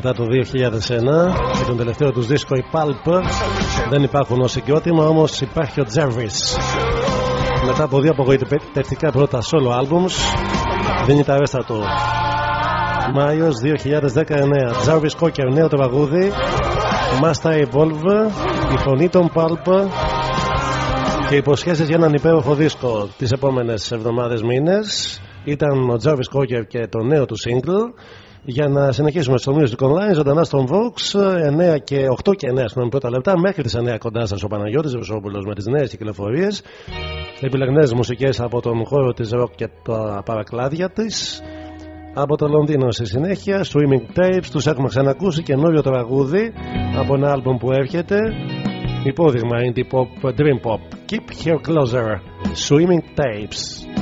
Μετά το 2001 και τον τελευταίο τους δίσκο η Pulp. Δεν υπάρχουν ως οικειότημα όμως υπάρχει ο Jervis. Μετά από δύο απογοητευτικά πρώτα solo albums δίνει τα ρέστα του. Μάιος 2019 Jarvis Cocker νέο τραγούδι Must I Evolve η φωνή των Pulp και υποσχέσεις για έναν υπέροχο δίσκο τις επόμενες εβδομάδες μήνες ήταν ο Jarvis Cocker και το νέο του single για να συνεχίσουμε στο Music Online ζωντανά στον Vox 9 και 8 και 9 στον πρώτα λεπτά μέχρι τις 9 κοντά σας ο Παναγιώτης Βεσόπουλος με τις νέες κυκλοφορίες. Επιλεγμένες μουσικές από τον χώρο της rock και τα παρακλάδια της. Από το Λονδίνο στη συνέχεια Swimming Tapes τους έχουμε ξανακούσει καινούριο τραγούδι από ένα άλμπομ που έρχεται. Υπόδειγμα indie pop, dream pop. Keep Here Closer. Swimming Tapes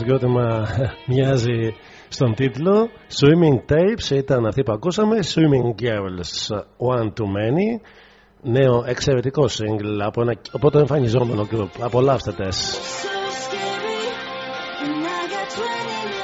συγκρότημα <laughs> μοιάζει στον τίτλο Swimming Tapes ήταν αυτή που ακούσαμε Swimming Girls One Too Many νέο εξαιρετικό single από ένα από το εμφανιζόμενο group απολαύστε τες. And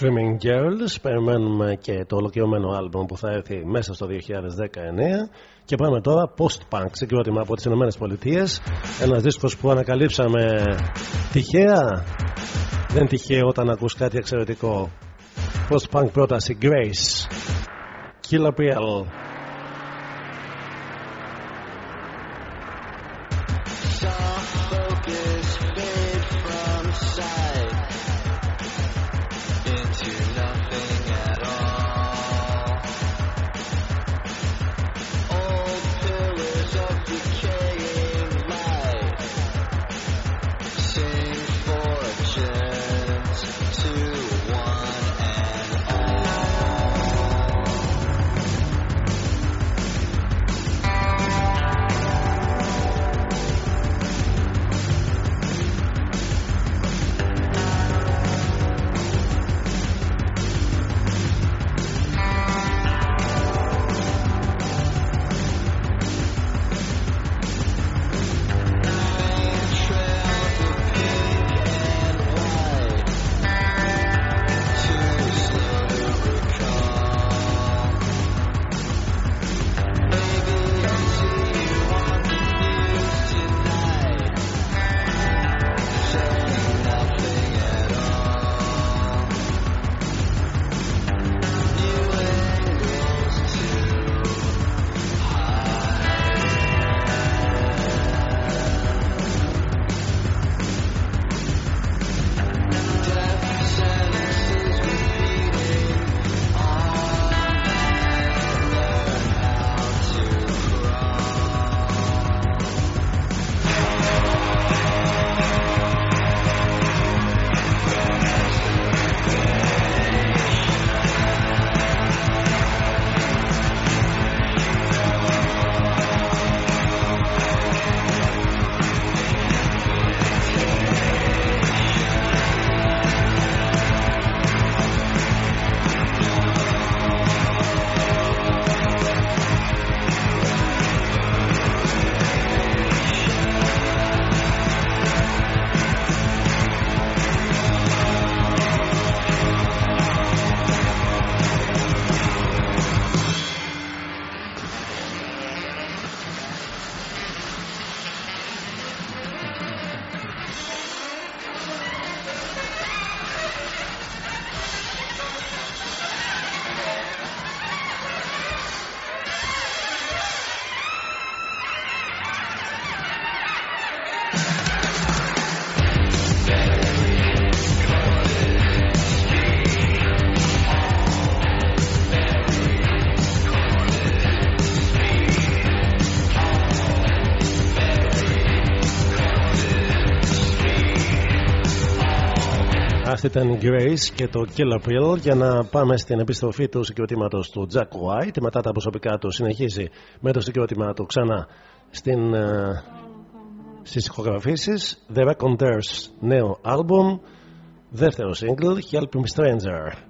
Swimming Girls. Περιμένουμε και το ολοκληρωμένο άλμπομ που θα έρθει μέσα στο 2019. Και πάμε τώρα post-punk συγκρότημα από τις Ηνωμένες Πολιτείες. Ένας δίσκος που ανακαλύψαμε τυχαία. Δεν τυχαίο όταν ακούς κάτι εξαιρετικό. Post-punk πρόταση Grace. Killer Priel. Αυτή ήταν η Grace και το Killer Pill για να πάμε στην επιστροφή του συγκροτήματος του Jack White. Μετά τα προσωπικά του συνεχίζει με το συγκρότημα του ξανά στην, ε, στις ηχογραφήσεις The Raconteurs νέο άλμπουμ δεύτερο single Help Me Stranger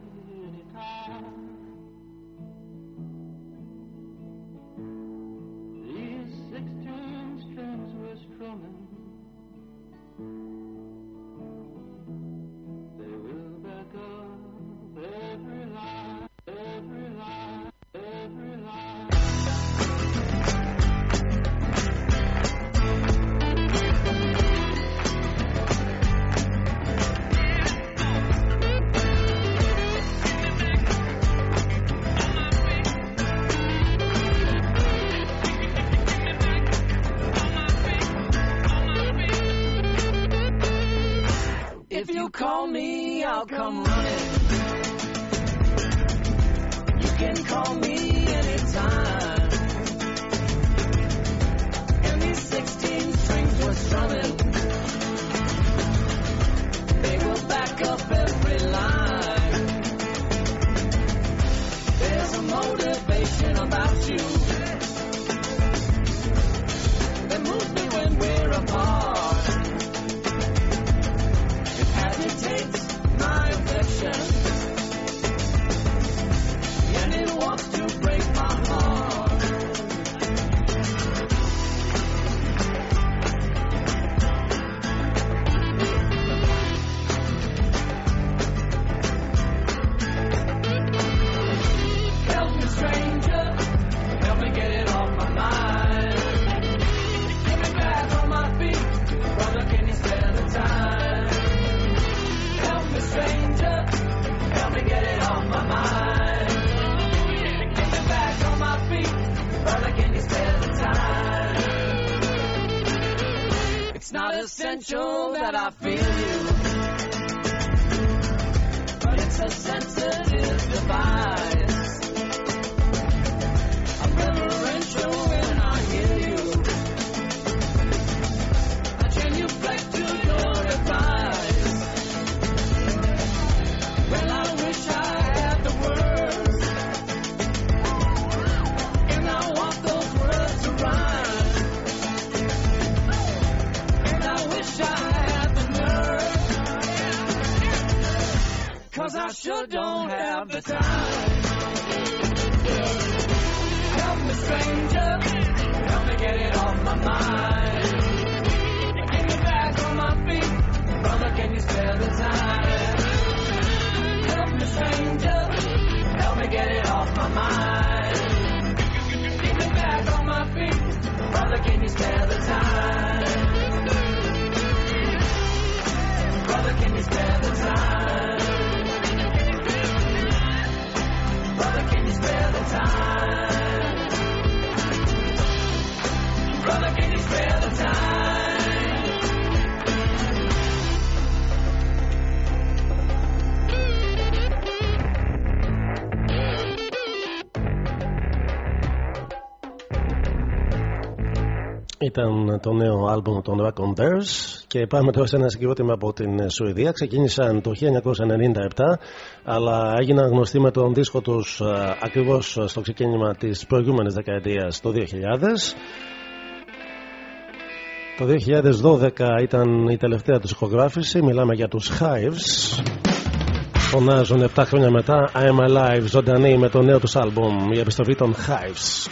ήταν το νέο άλμπουμ των Rock Bears και πάμε τώρα σε ένα συγκρότημα από την Σουηδία. Ξεκίνησαν το 1997 αλλά έγιναν γνωστοί με τον δίσκο τους ακριβώς στο ξεκίνημα της προηγούμενης δεκαετίας το 2000. Το 2012 ήταν η τελευταία του ηχογράφηση, μιλάμε για τους Hives. Φωνάζουν 7 χρόνια μετά I'm Alive, ζωντανή με το νέο τους άλμπομ, η επιστροφή των Hives.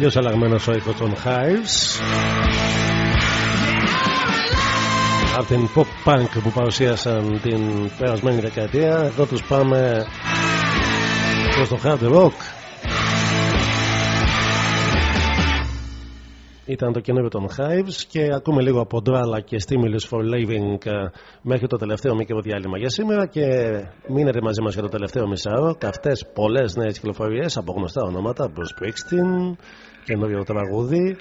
Τελείως αλλαγμένος ο ήχος των Hives. Από την pop punk που παρουσίασαν την περασμένη δεκαετία εδώ τους πάμε προς το hard rock. Ήταν το καινούριο των Hives και ακούμε λίγο από Drala και Stimulus for Living ε, μέχρι το τελευταίο μικρό διάλειμμα για σήμερα και μείνετε μαζί μας για το τελευταίο μισάρο καυτές πολλές νέες κυκλοφορίες από γνωστά ονόματα Bruce Springsteen και τραγούδι.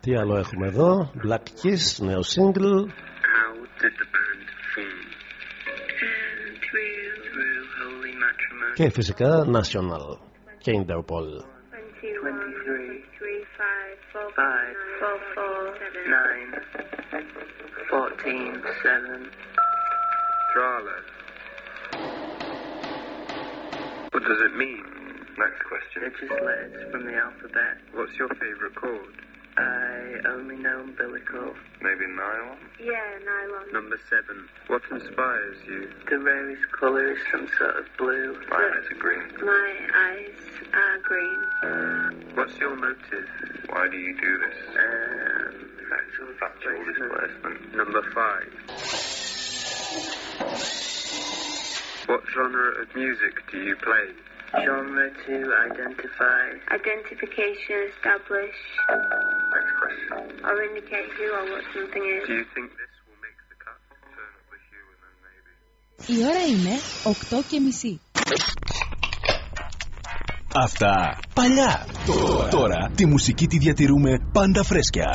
Τι άλλο έχουμε εδώ; Black Kiss, νέο σύγκλι. Και φυσικά National. Και είναι το Πολ. 23. 35. Next question. They're just letters from the alphabet. What's your favourite chord? I only know umbilical. Maybe nylon? Yeah, nylon. Number seven. What inspires you? The rarest colour is some sort of blue. Mine is green. My eyes are green. What's your motive? Why do you do this? Um, factual, Factual displacement. Number five. What genre of music do you play? Genre to identify. Identification, establish. Next question. Or indicate who or what something is. Do you think this will make the cut? Turn up the hue and then maybe. Η ώρα είναι 8 και μισή. Αυτά παλιά. Τώρα, τώρα τη μουσική τη διατηρούμε πάντα φρέσκια.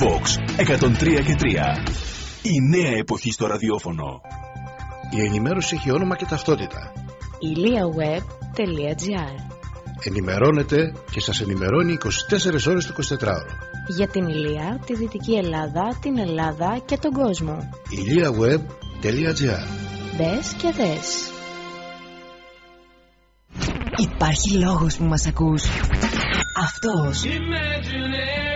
Vox 103 και 3. Η νέα εποχή στο ραδιόφωνο. Η ενημέρωση έχει όνομα και ταυτότητα. iliaweb.gr Ενημερώνετε και σας ενημερώνει 24 ώρες το 24ωρο. Για την Ηλία, τη Δυτική Ελλάδα, την Ελλάδα και τον κόσμο. iliaweb.gr Μπες και δες. Υπάρχει λόγος που μας ακούς. Αυτός. Imaginary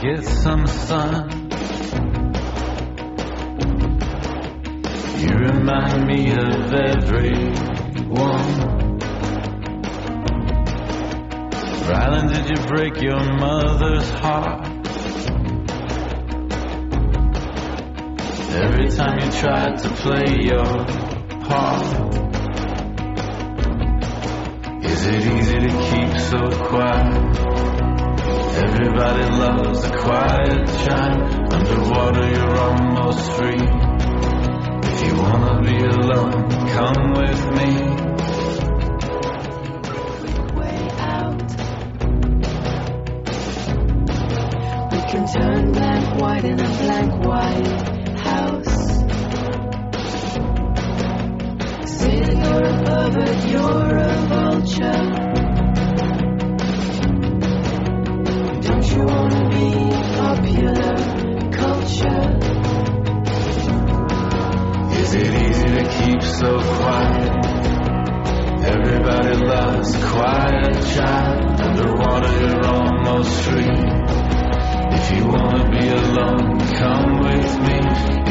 Get some sun. You remind me of everyone. Rylan, did you break your mother's heart? Every time you tried to play your part. Is it easy to keep so quiet? Everybody loves the quiet chime. Underwater, you're almost free. If you wanna be alone, come with me. We can turn blank white in a blank white house. Say you're a pervert, you're a vulture. Is it easy to keep so quiet? Everybody loves a quiet child. Underwater, you're almost free. If you wanna be alone, come with me.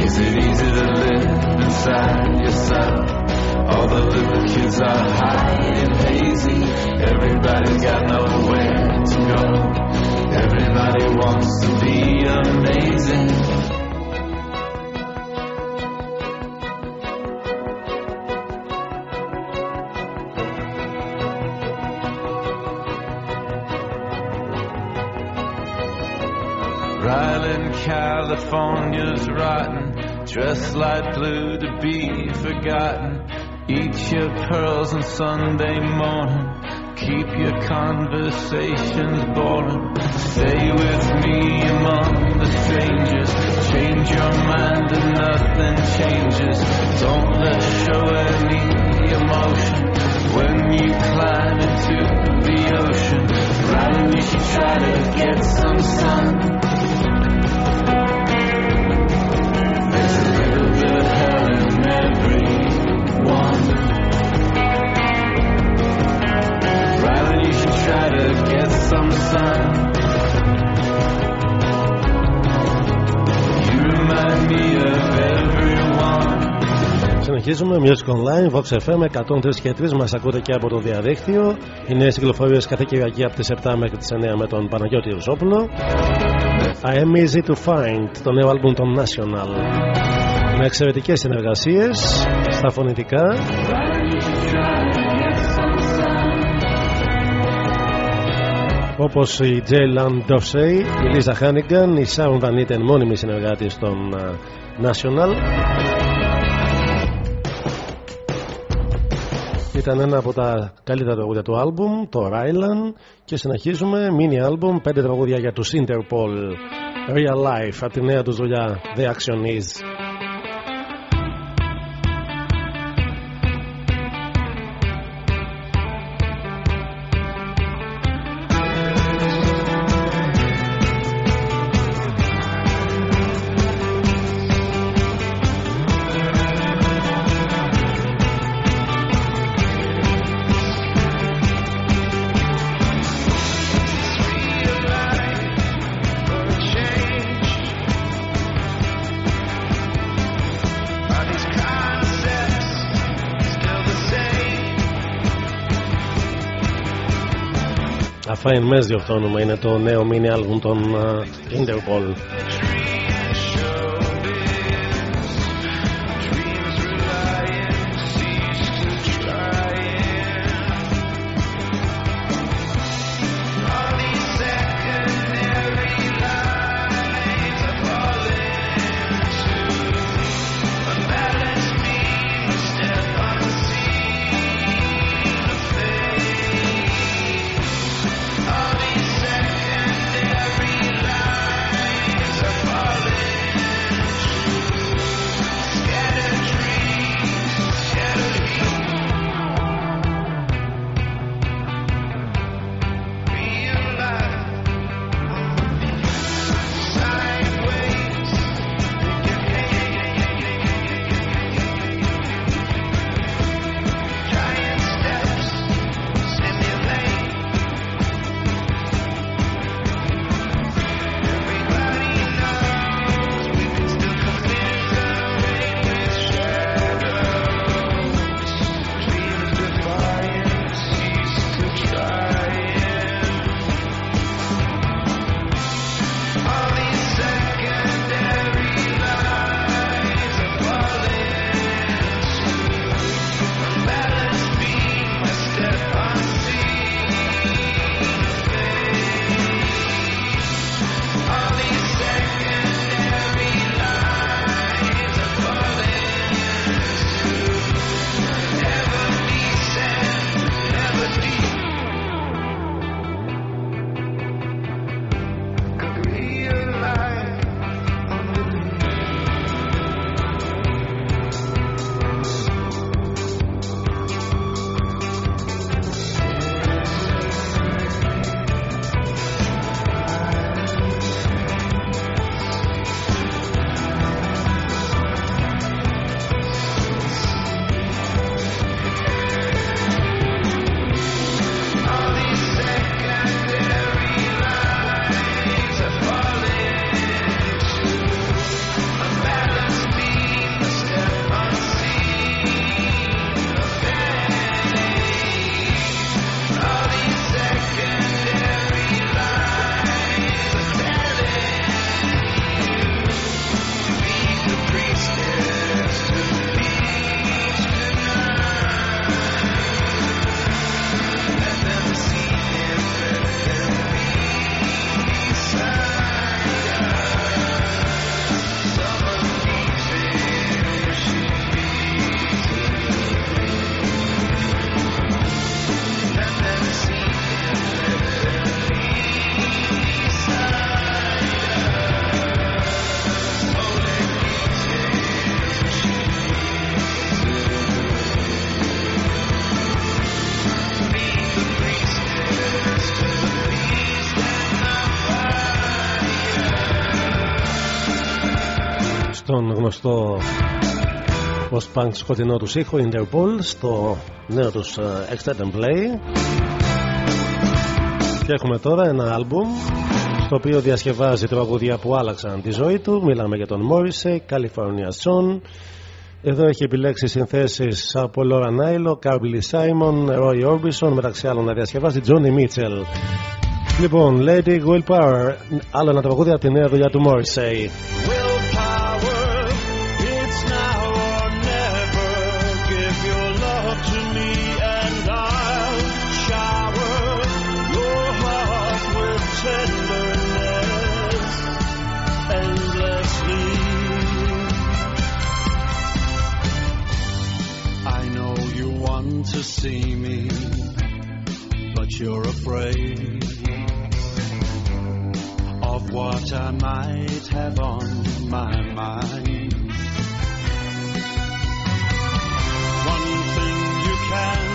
Is it easy to live inside yourself? All the little kids are and hazy. Everybody's got nowhere to go. Everybody wants to be amazing. Ryland, California's rotten, dressed light blue to be forgotten. Eat your pearls on Sunday morning. Keep your conversations boring. Stay with me among the strangers. Change your mind and nothing changes. Don't let show any emotion when you climb into the ocean. You should try to get some sun. To get some sun. You remind me of everyone. Συνεχίζουμε Music Online, Vox FM 103 και 3 μας ακούτε και από το διαδίκτυο. Οι νέες κυκλοφορίες κάθε Κυριακή από τις 7 μέχρι τις 9 με τον Παναγιώτη Ρουσόπουλο. I am easy to find, το νέο άλμπουμ των National. Με εξαιρετικές συνεργασίες στα φωνητικά. Όπως η Jaylan Dorsey, η Lisa Hannigan, η Sharon Van Eaton, μόνιμη συνεργάτη των uh, National. Ήταν ένα από τα καλύτερα τραγούδια του άλμπουμ, το Rylan και συνεχίζουμε mini άλμπουμ, πέντε τραγούδια για τους Interpol Real Life, από τη νέα τους δουλειά The Action Is. Fine Mess διορθώνουμε είναι το νέο mini album των uh, Interpol στον γνωστό post-punk σκοτεινό τους ήχο Interpol στο νέο τους ε, Extend and Play. Και έχουμε τώρα ένα άλμπουμ στο οποίο διασκευάζει τραγούδια που άλλαξαν τη ζωή του. Μιλάμε για τον Morrissey, California Son εδώ έχει επιλέξει συνθέσεις από Laura Nailo, Carly Simon, Roy Orbison μεταξύ άλλων να διασκευάζει Johnny Mitchell Λοιπόν, Lady Willpower, άλλο ένα τραγούδι από τη νέα δουλειά του Morrissey. What I might have on my mind. One thing you can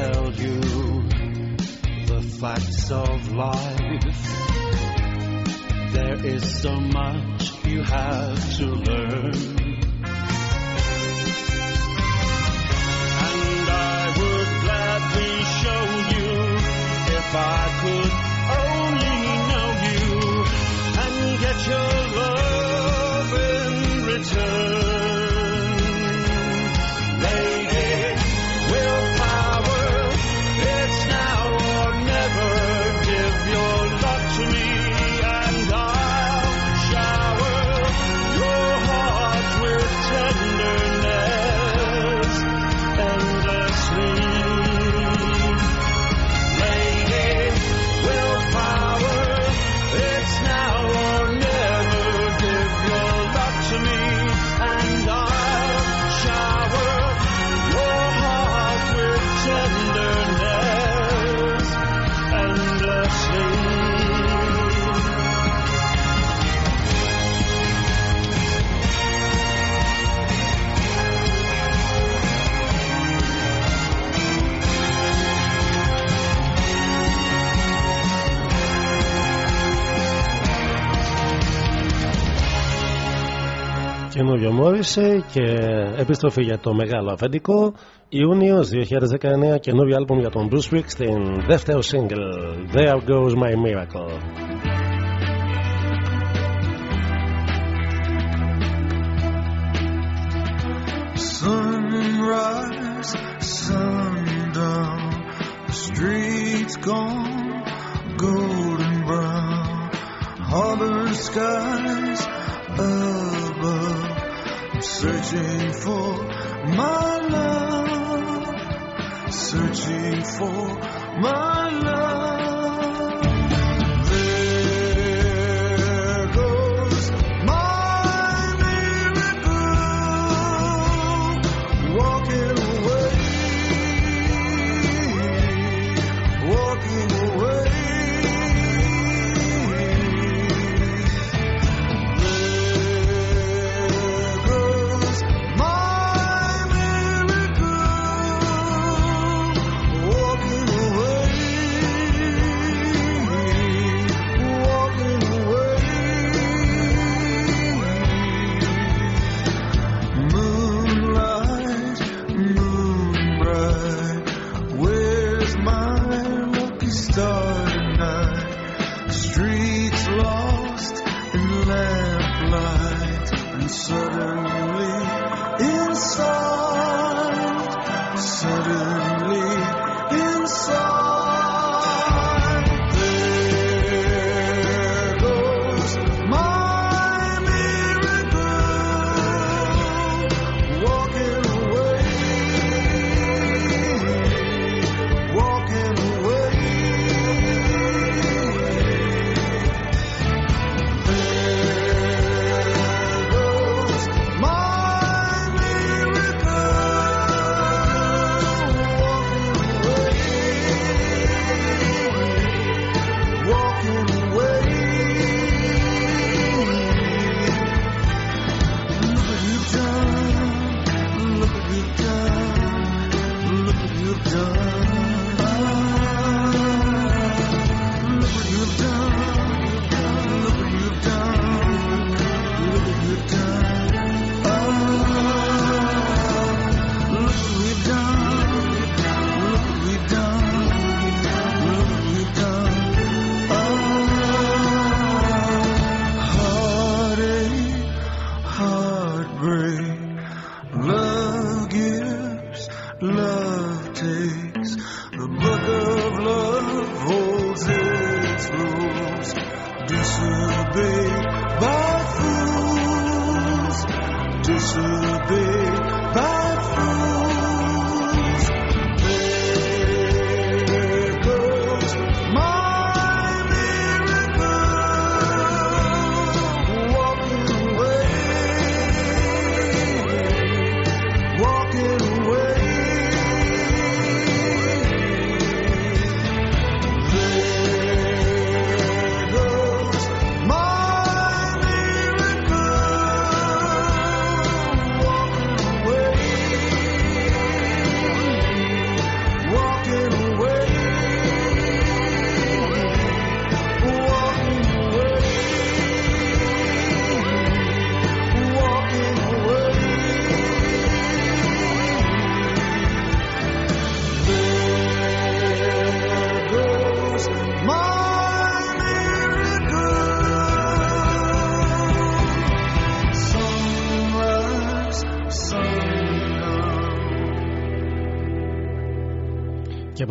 tell you the facts of life? There is so much you have to learn. καινούριο Μόρισε και επιστροφή για το μεγάλο αφεντικό. Ιούνιος 2019 καινούριο άλμπουμ για τον Bruce Wick στην δεύτερη σίγγλ There Goes My Miracle. Searching for my love, searching for my love.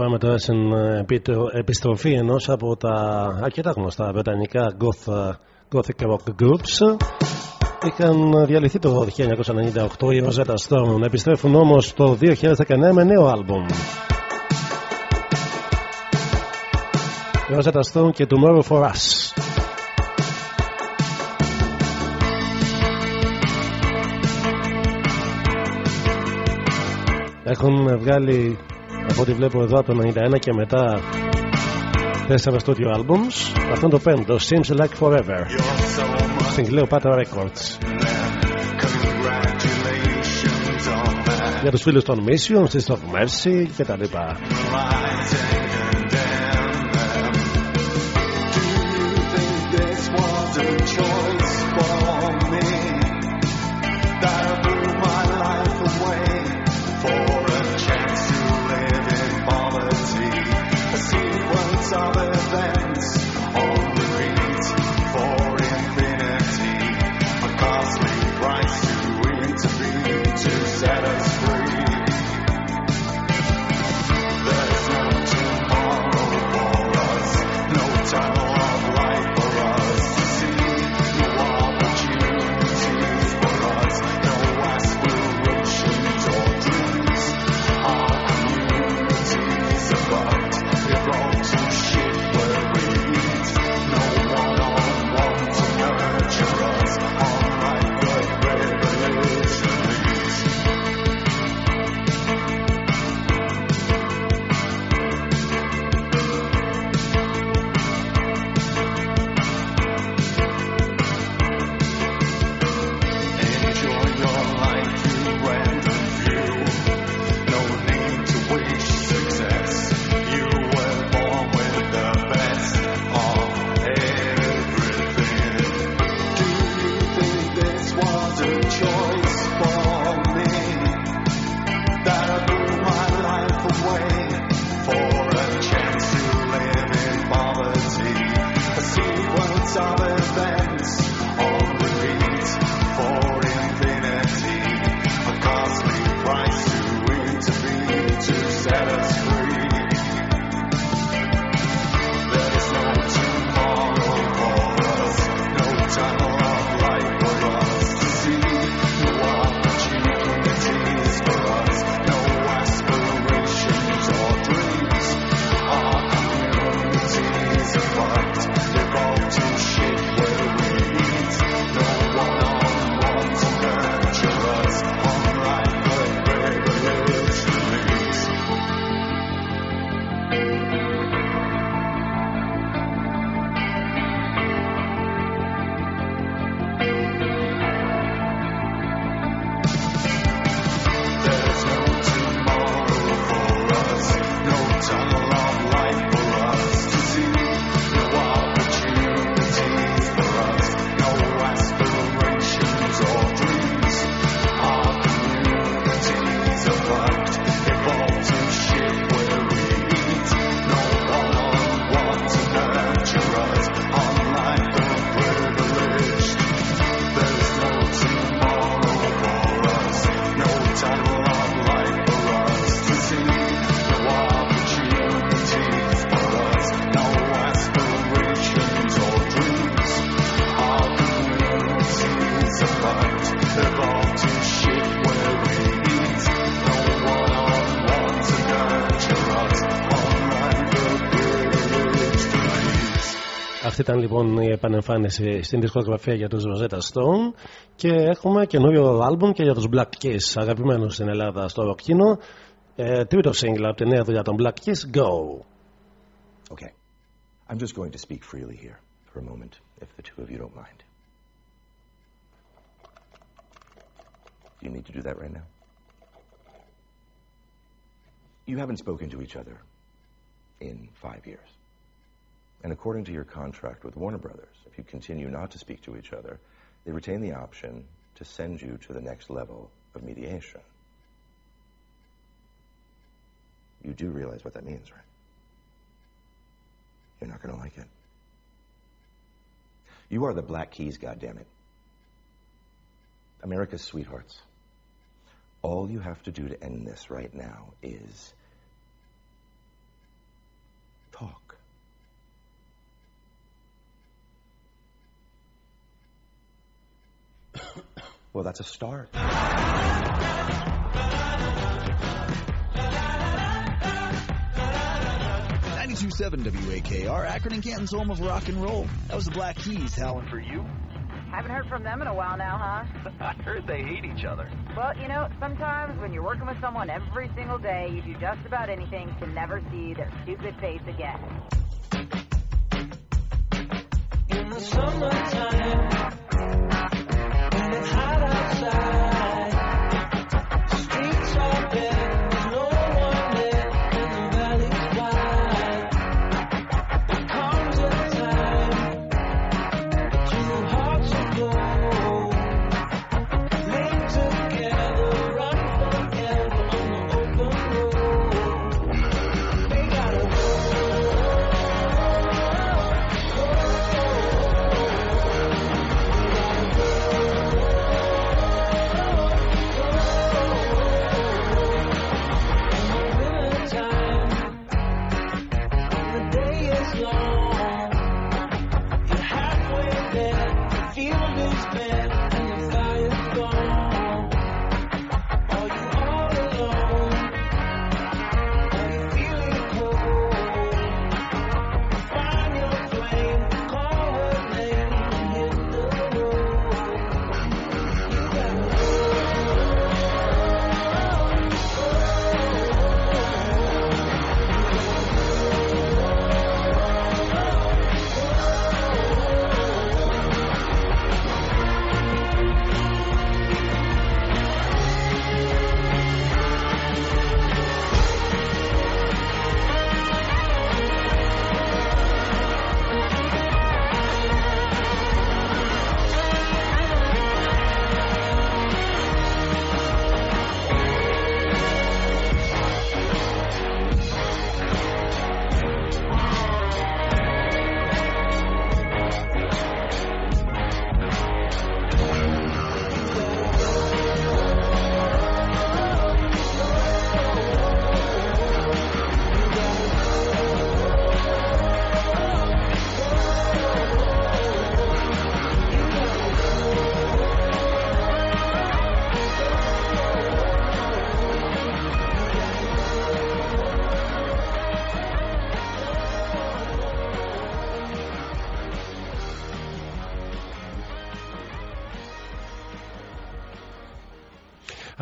Πάμε τώρα στην ε, επίτρο- επιστροφή ενός από τα αρκετά γνωστά βρετανικά goth, ε, gothic rock groups. Είχαν διαλυθεί το 1998 οι Rosetta Stone. Επιστρέφουν όμως το 2019 με νέο άλμπουμ. Rosetta Stone και Tomorrow for Us. Έχουν βγάλει από ό,τι βλέπω εδώ από το 91 και μετά τέσσερα studio albums. Αυτό είναι το πέμπτο, Seems Like Forever. Στην Cleopatra Records. Για τους φίλους των Mission, Sisters of Mercy και ήταν λοιπόν η επανεμφάνιση στην δισκογραφία για τους Rosetta Stone και έχουμε καινούριο άλμπουμ και για τους Black Keys αγαπημένους στην Ελλάδα στο ροκκίνο ε, τρίτο single από τη νέα δουλειά των Black Keys Go Okay. I'm just going to speak freely here for a moment, if the two of you don't mind. Do you need to do that right now? You haven't spoken to each other according to your contract with Warner Brothers, if you continue not to speak to each other, they retain the option to send you to the next level of mediation. You do realize what that means, right? You're not going to like it. You are the Black Keys, goddammit. America's sweethearts. All you have to do to end this right now is Well, that's a start. Ninety-two seven WAKR, Akron and Canton's home of rock and roll. That was the Black Keys howling for you. Haven't heard from them in a while now, huh? <laughs> I heard they hate each other. Well, you know, sometimes when you're working with someone every single day, you do just about anything to never see their stupid face again. In the summertime, hide.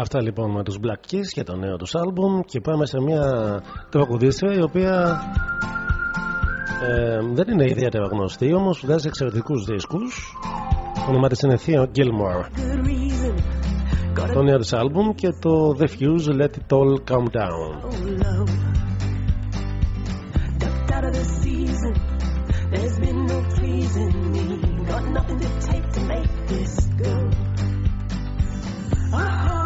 Αυτά λοιπόν με τους Black Keys και το νέο τους άλμπουμ και πάμε σε μια τραγουδίστρια η οποία ε, δεν είναι ιδιαίτερα γνωστή όμως βγάζει εξαιρετικούς δίσκους το όνομά της είναι Theo Gilmore το νέο της άλμπουμ και το The Fuse Let It All Come Down out of the season. There's been no pleasing me. Got nothing to take to make this go. Oh,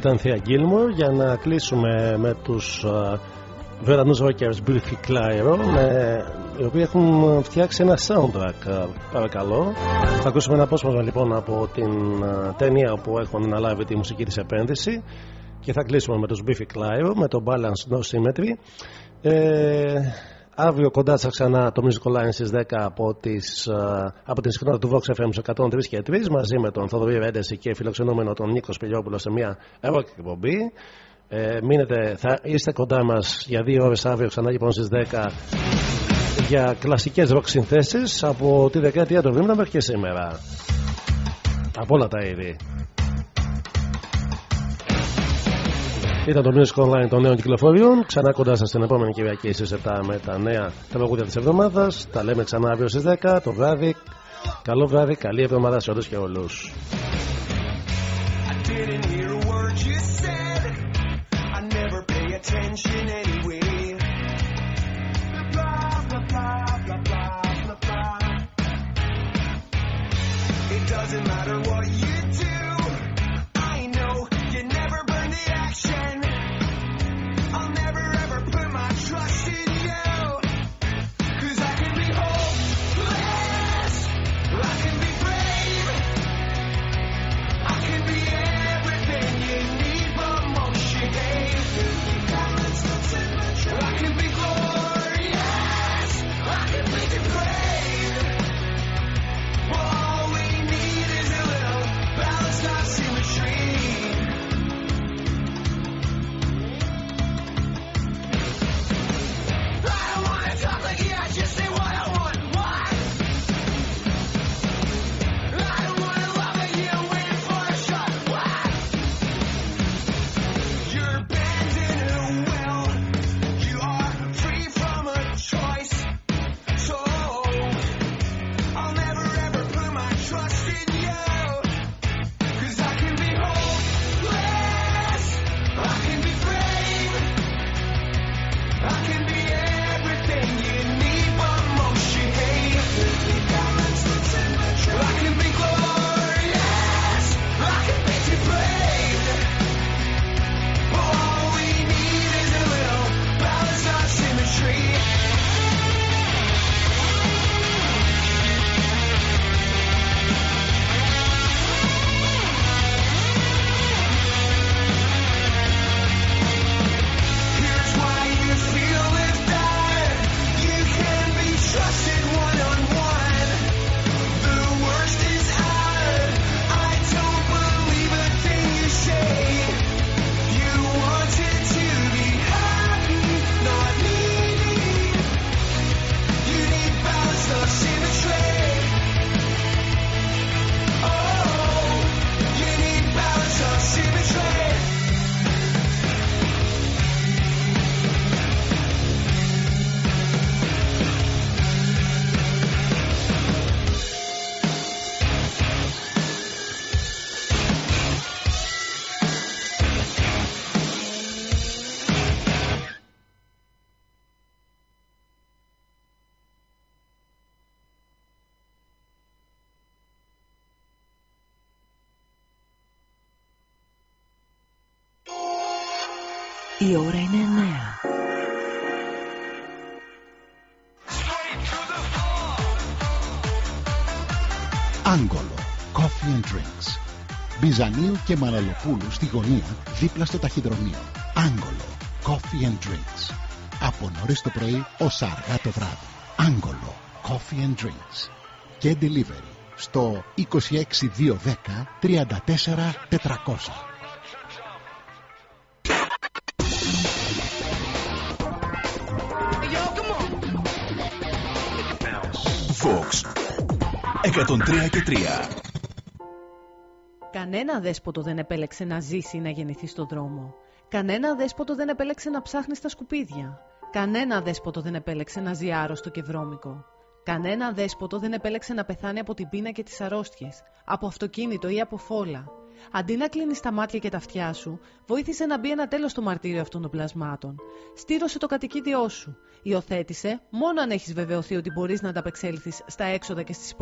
ήταν η Θεία Γκίλμορ για να κλείσουμε με τους uh, Βρετανούς rockers Biffy Clyro με, οι οποίοι έχουν φτιάξει ένα soundtrack uh, παρακαλώ. Θα ακούσουμε ένα απόσπασμα λοιπόν από την uh, ταινία που έχουν αναλάβει τη μουσική της επένδυση. Και θα κλείσουμε με τους Biffy Clyro με το Balance No Symmetry. Ε, Αύριο κοντά σας ξανά το Musical Line στις 10 από, τις, από την συχνότητα του Vox FM σε 103 και 3 μαζί με τον Θοδωρή Ρέντεση και φιλοξενούμενο τον Νίκος Σπηλιόπουλο σε μια ερώκη εκπομπή. Ε, μείνετε, θα είστε κοντά μας για δύο ώρες αύριο ξανά λοιπόν στις 10 για κλασικές rock συνθέσεις από τη δεκαετία του 70 μέχρι και σήμερα. Από όλα τα είδη. Ήταν το Music Online των νέων κυκλοφοριών. Ξανά κοντά σας την επόμενη Κυριακή στις 7 με τα νέα τραγούδια της εβδομάδας. Τα λέμε ξανά αύριο στις 10 το βράδυ. Καλό βράδυ, καλή εβδομάδα σε όλους και όλους. Doesn't matter what you do. Μπιζανίου και Μαναλοπούλου στη γωνία δίπλα στο ταχυδρομείο. Άγκολο. Coffee and Drinks. Από νωρίς το πρωί ως αργά το βράδυ. Άγκολο. Coffee and Drinks. Και delivery στο 26210 34 400. Vox 103 και 3 Κανένα δέσποτο δεν επέλεξε να ζήσει ή να γεννηθεί στον δρόμο. Κανένα δέσποτο δεν επέλεξε να ψάχνει στα σκουπίδια. Κανένα δέσποτο δεν επέλεξε να ζει άρρωστο και βρώμικο. Κανένα δέσποτο δεν επέλεξε να πεθάνει από την πείνα και τις αρρώστιες, από αυτοκίνητο ή από φόλα. Αντί να κλείνει τα μάτια και τα αυτιά σου, βοήθησε να μπει ένα τέλος στο μαρτύριο αυτών των πλασμάτων. Στήρωσε το κατοικίδιό σου. Υιοθέτησε μόνο αν έχεις βεβαιωθεί ότι μπορείς να ανταπεξέλθεις στα έξοδα και στις υποχρεώσει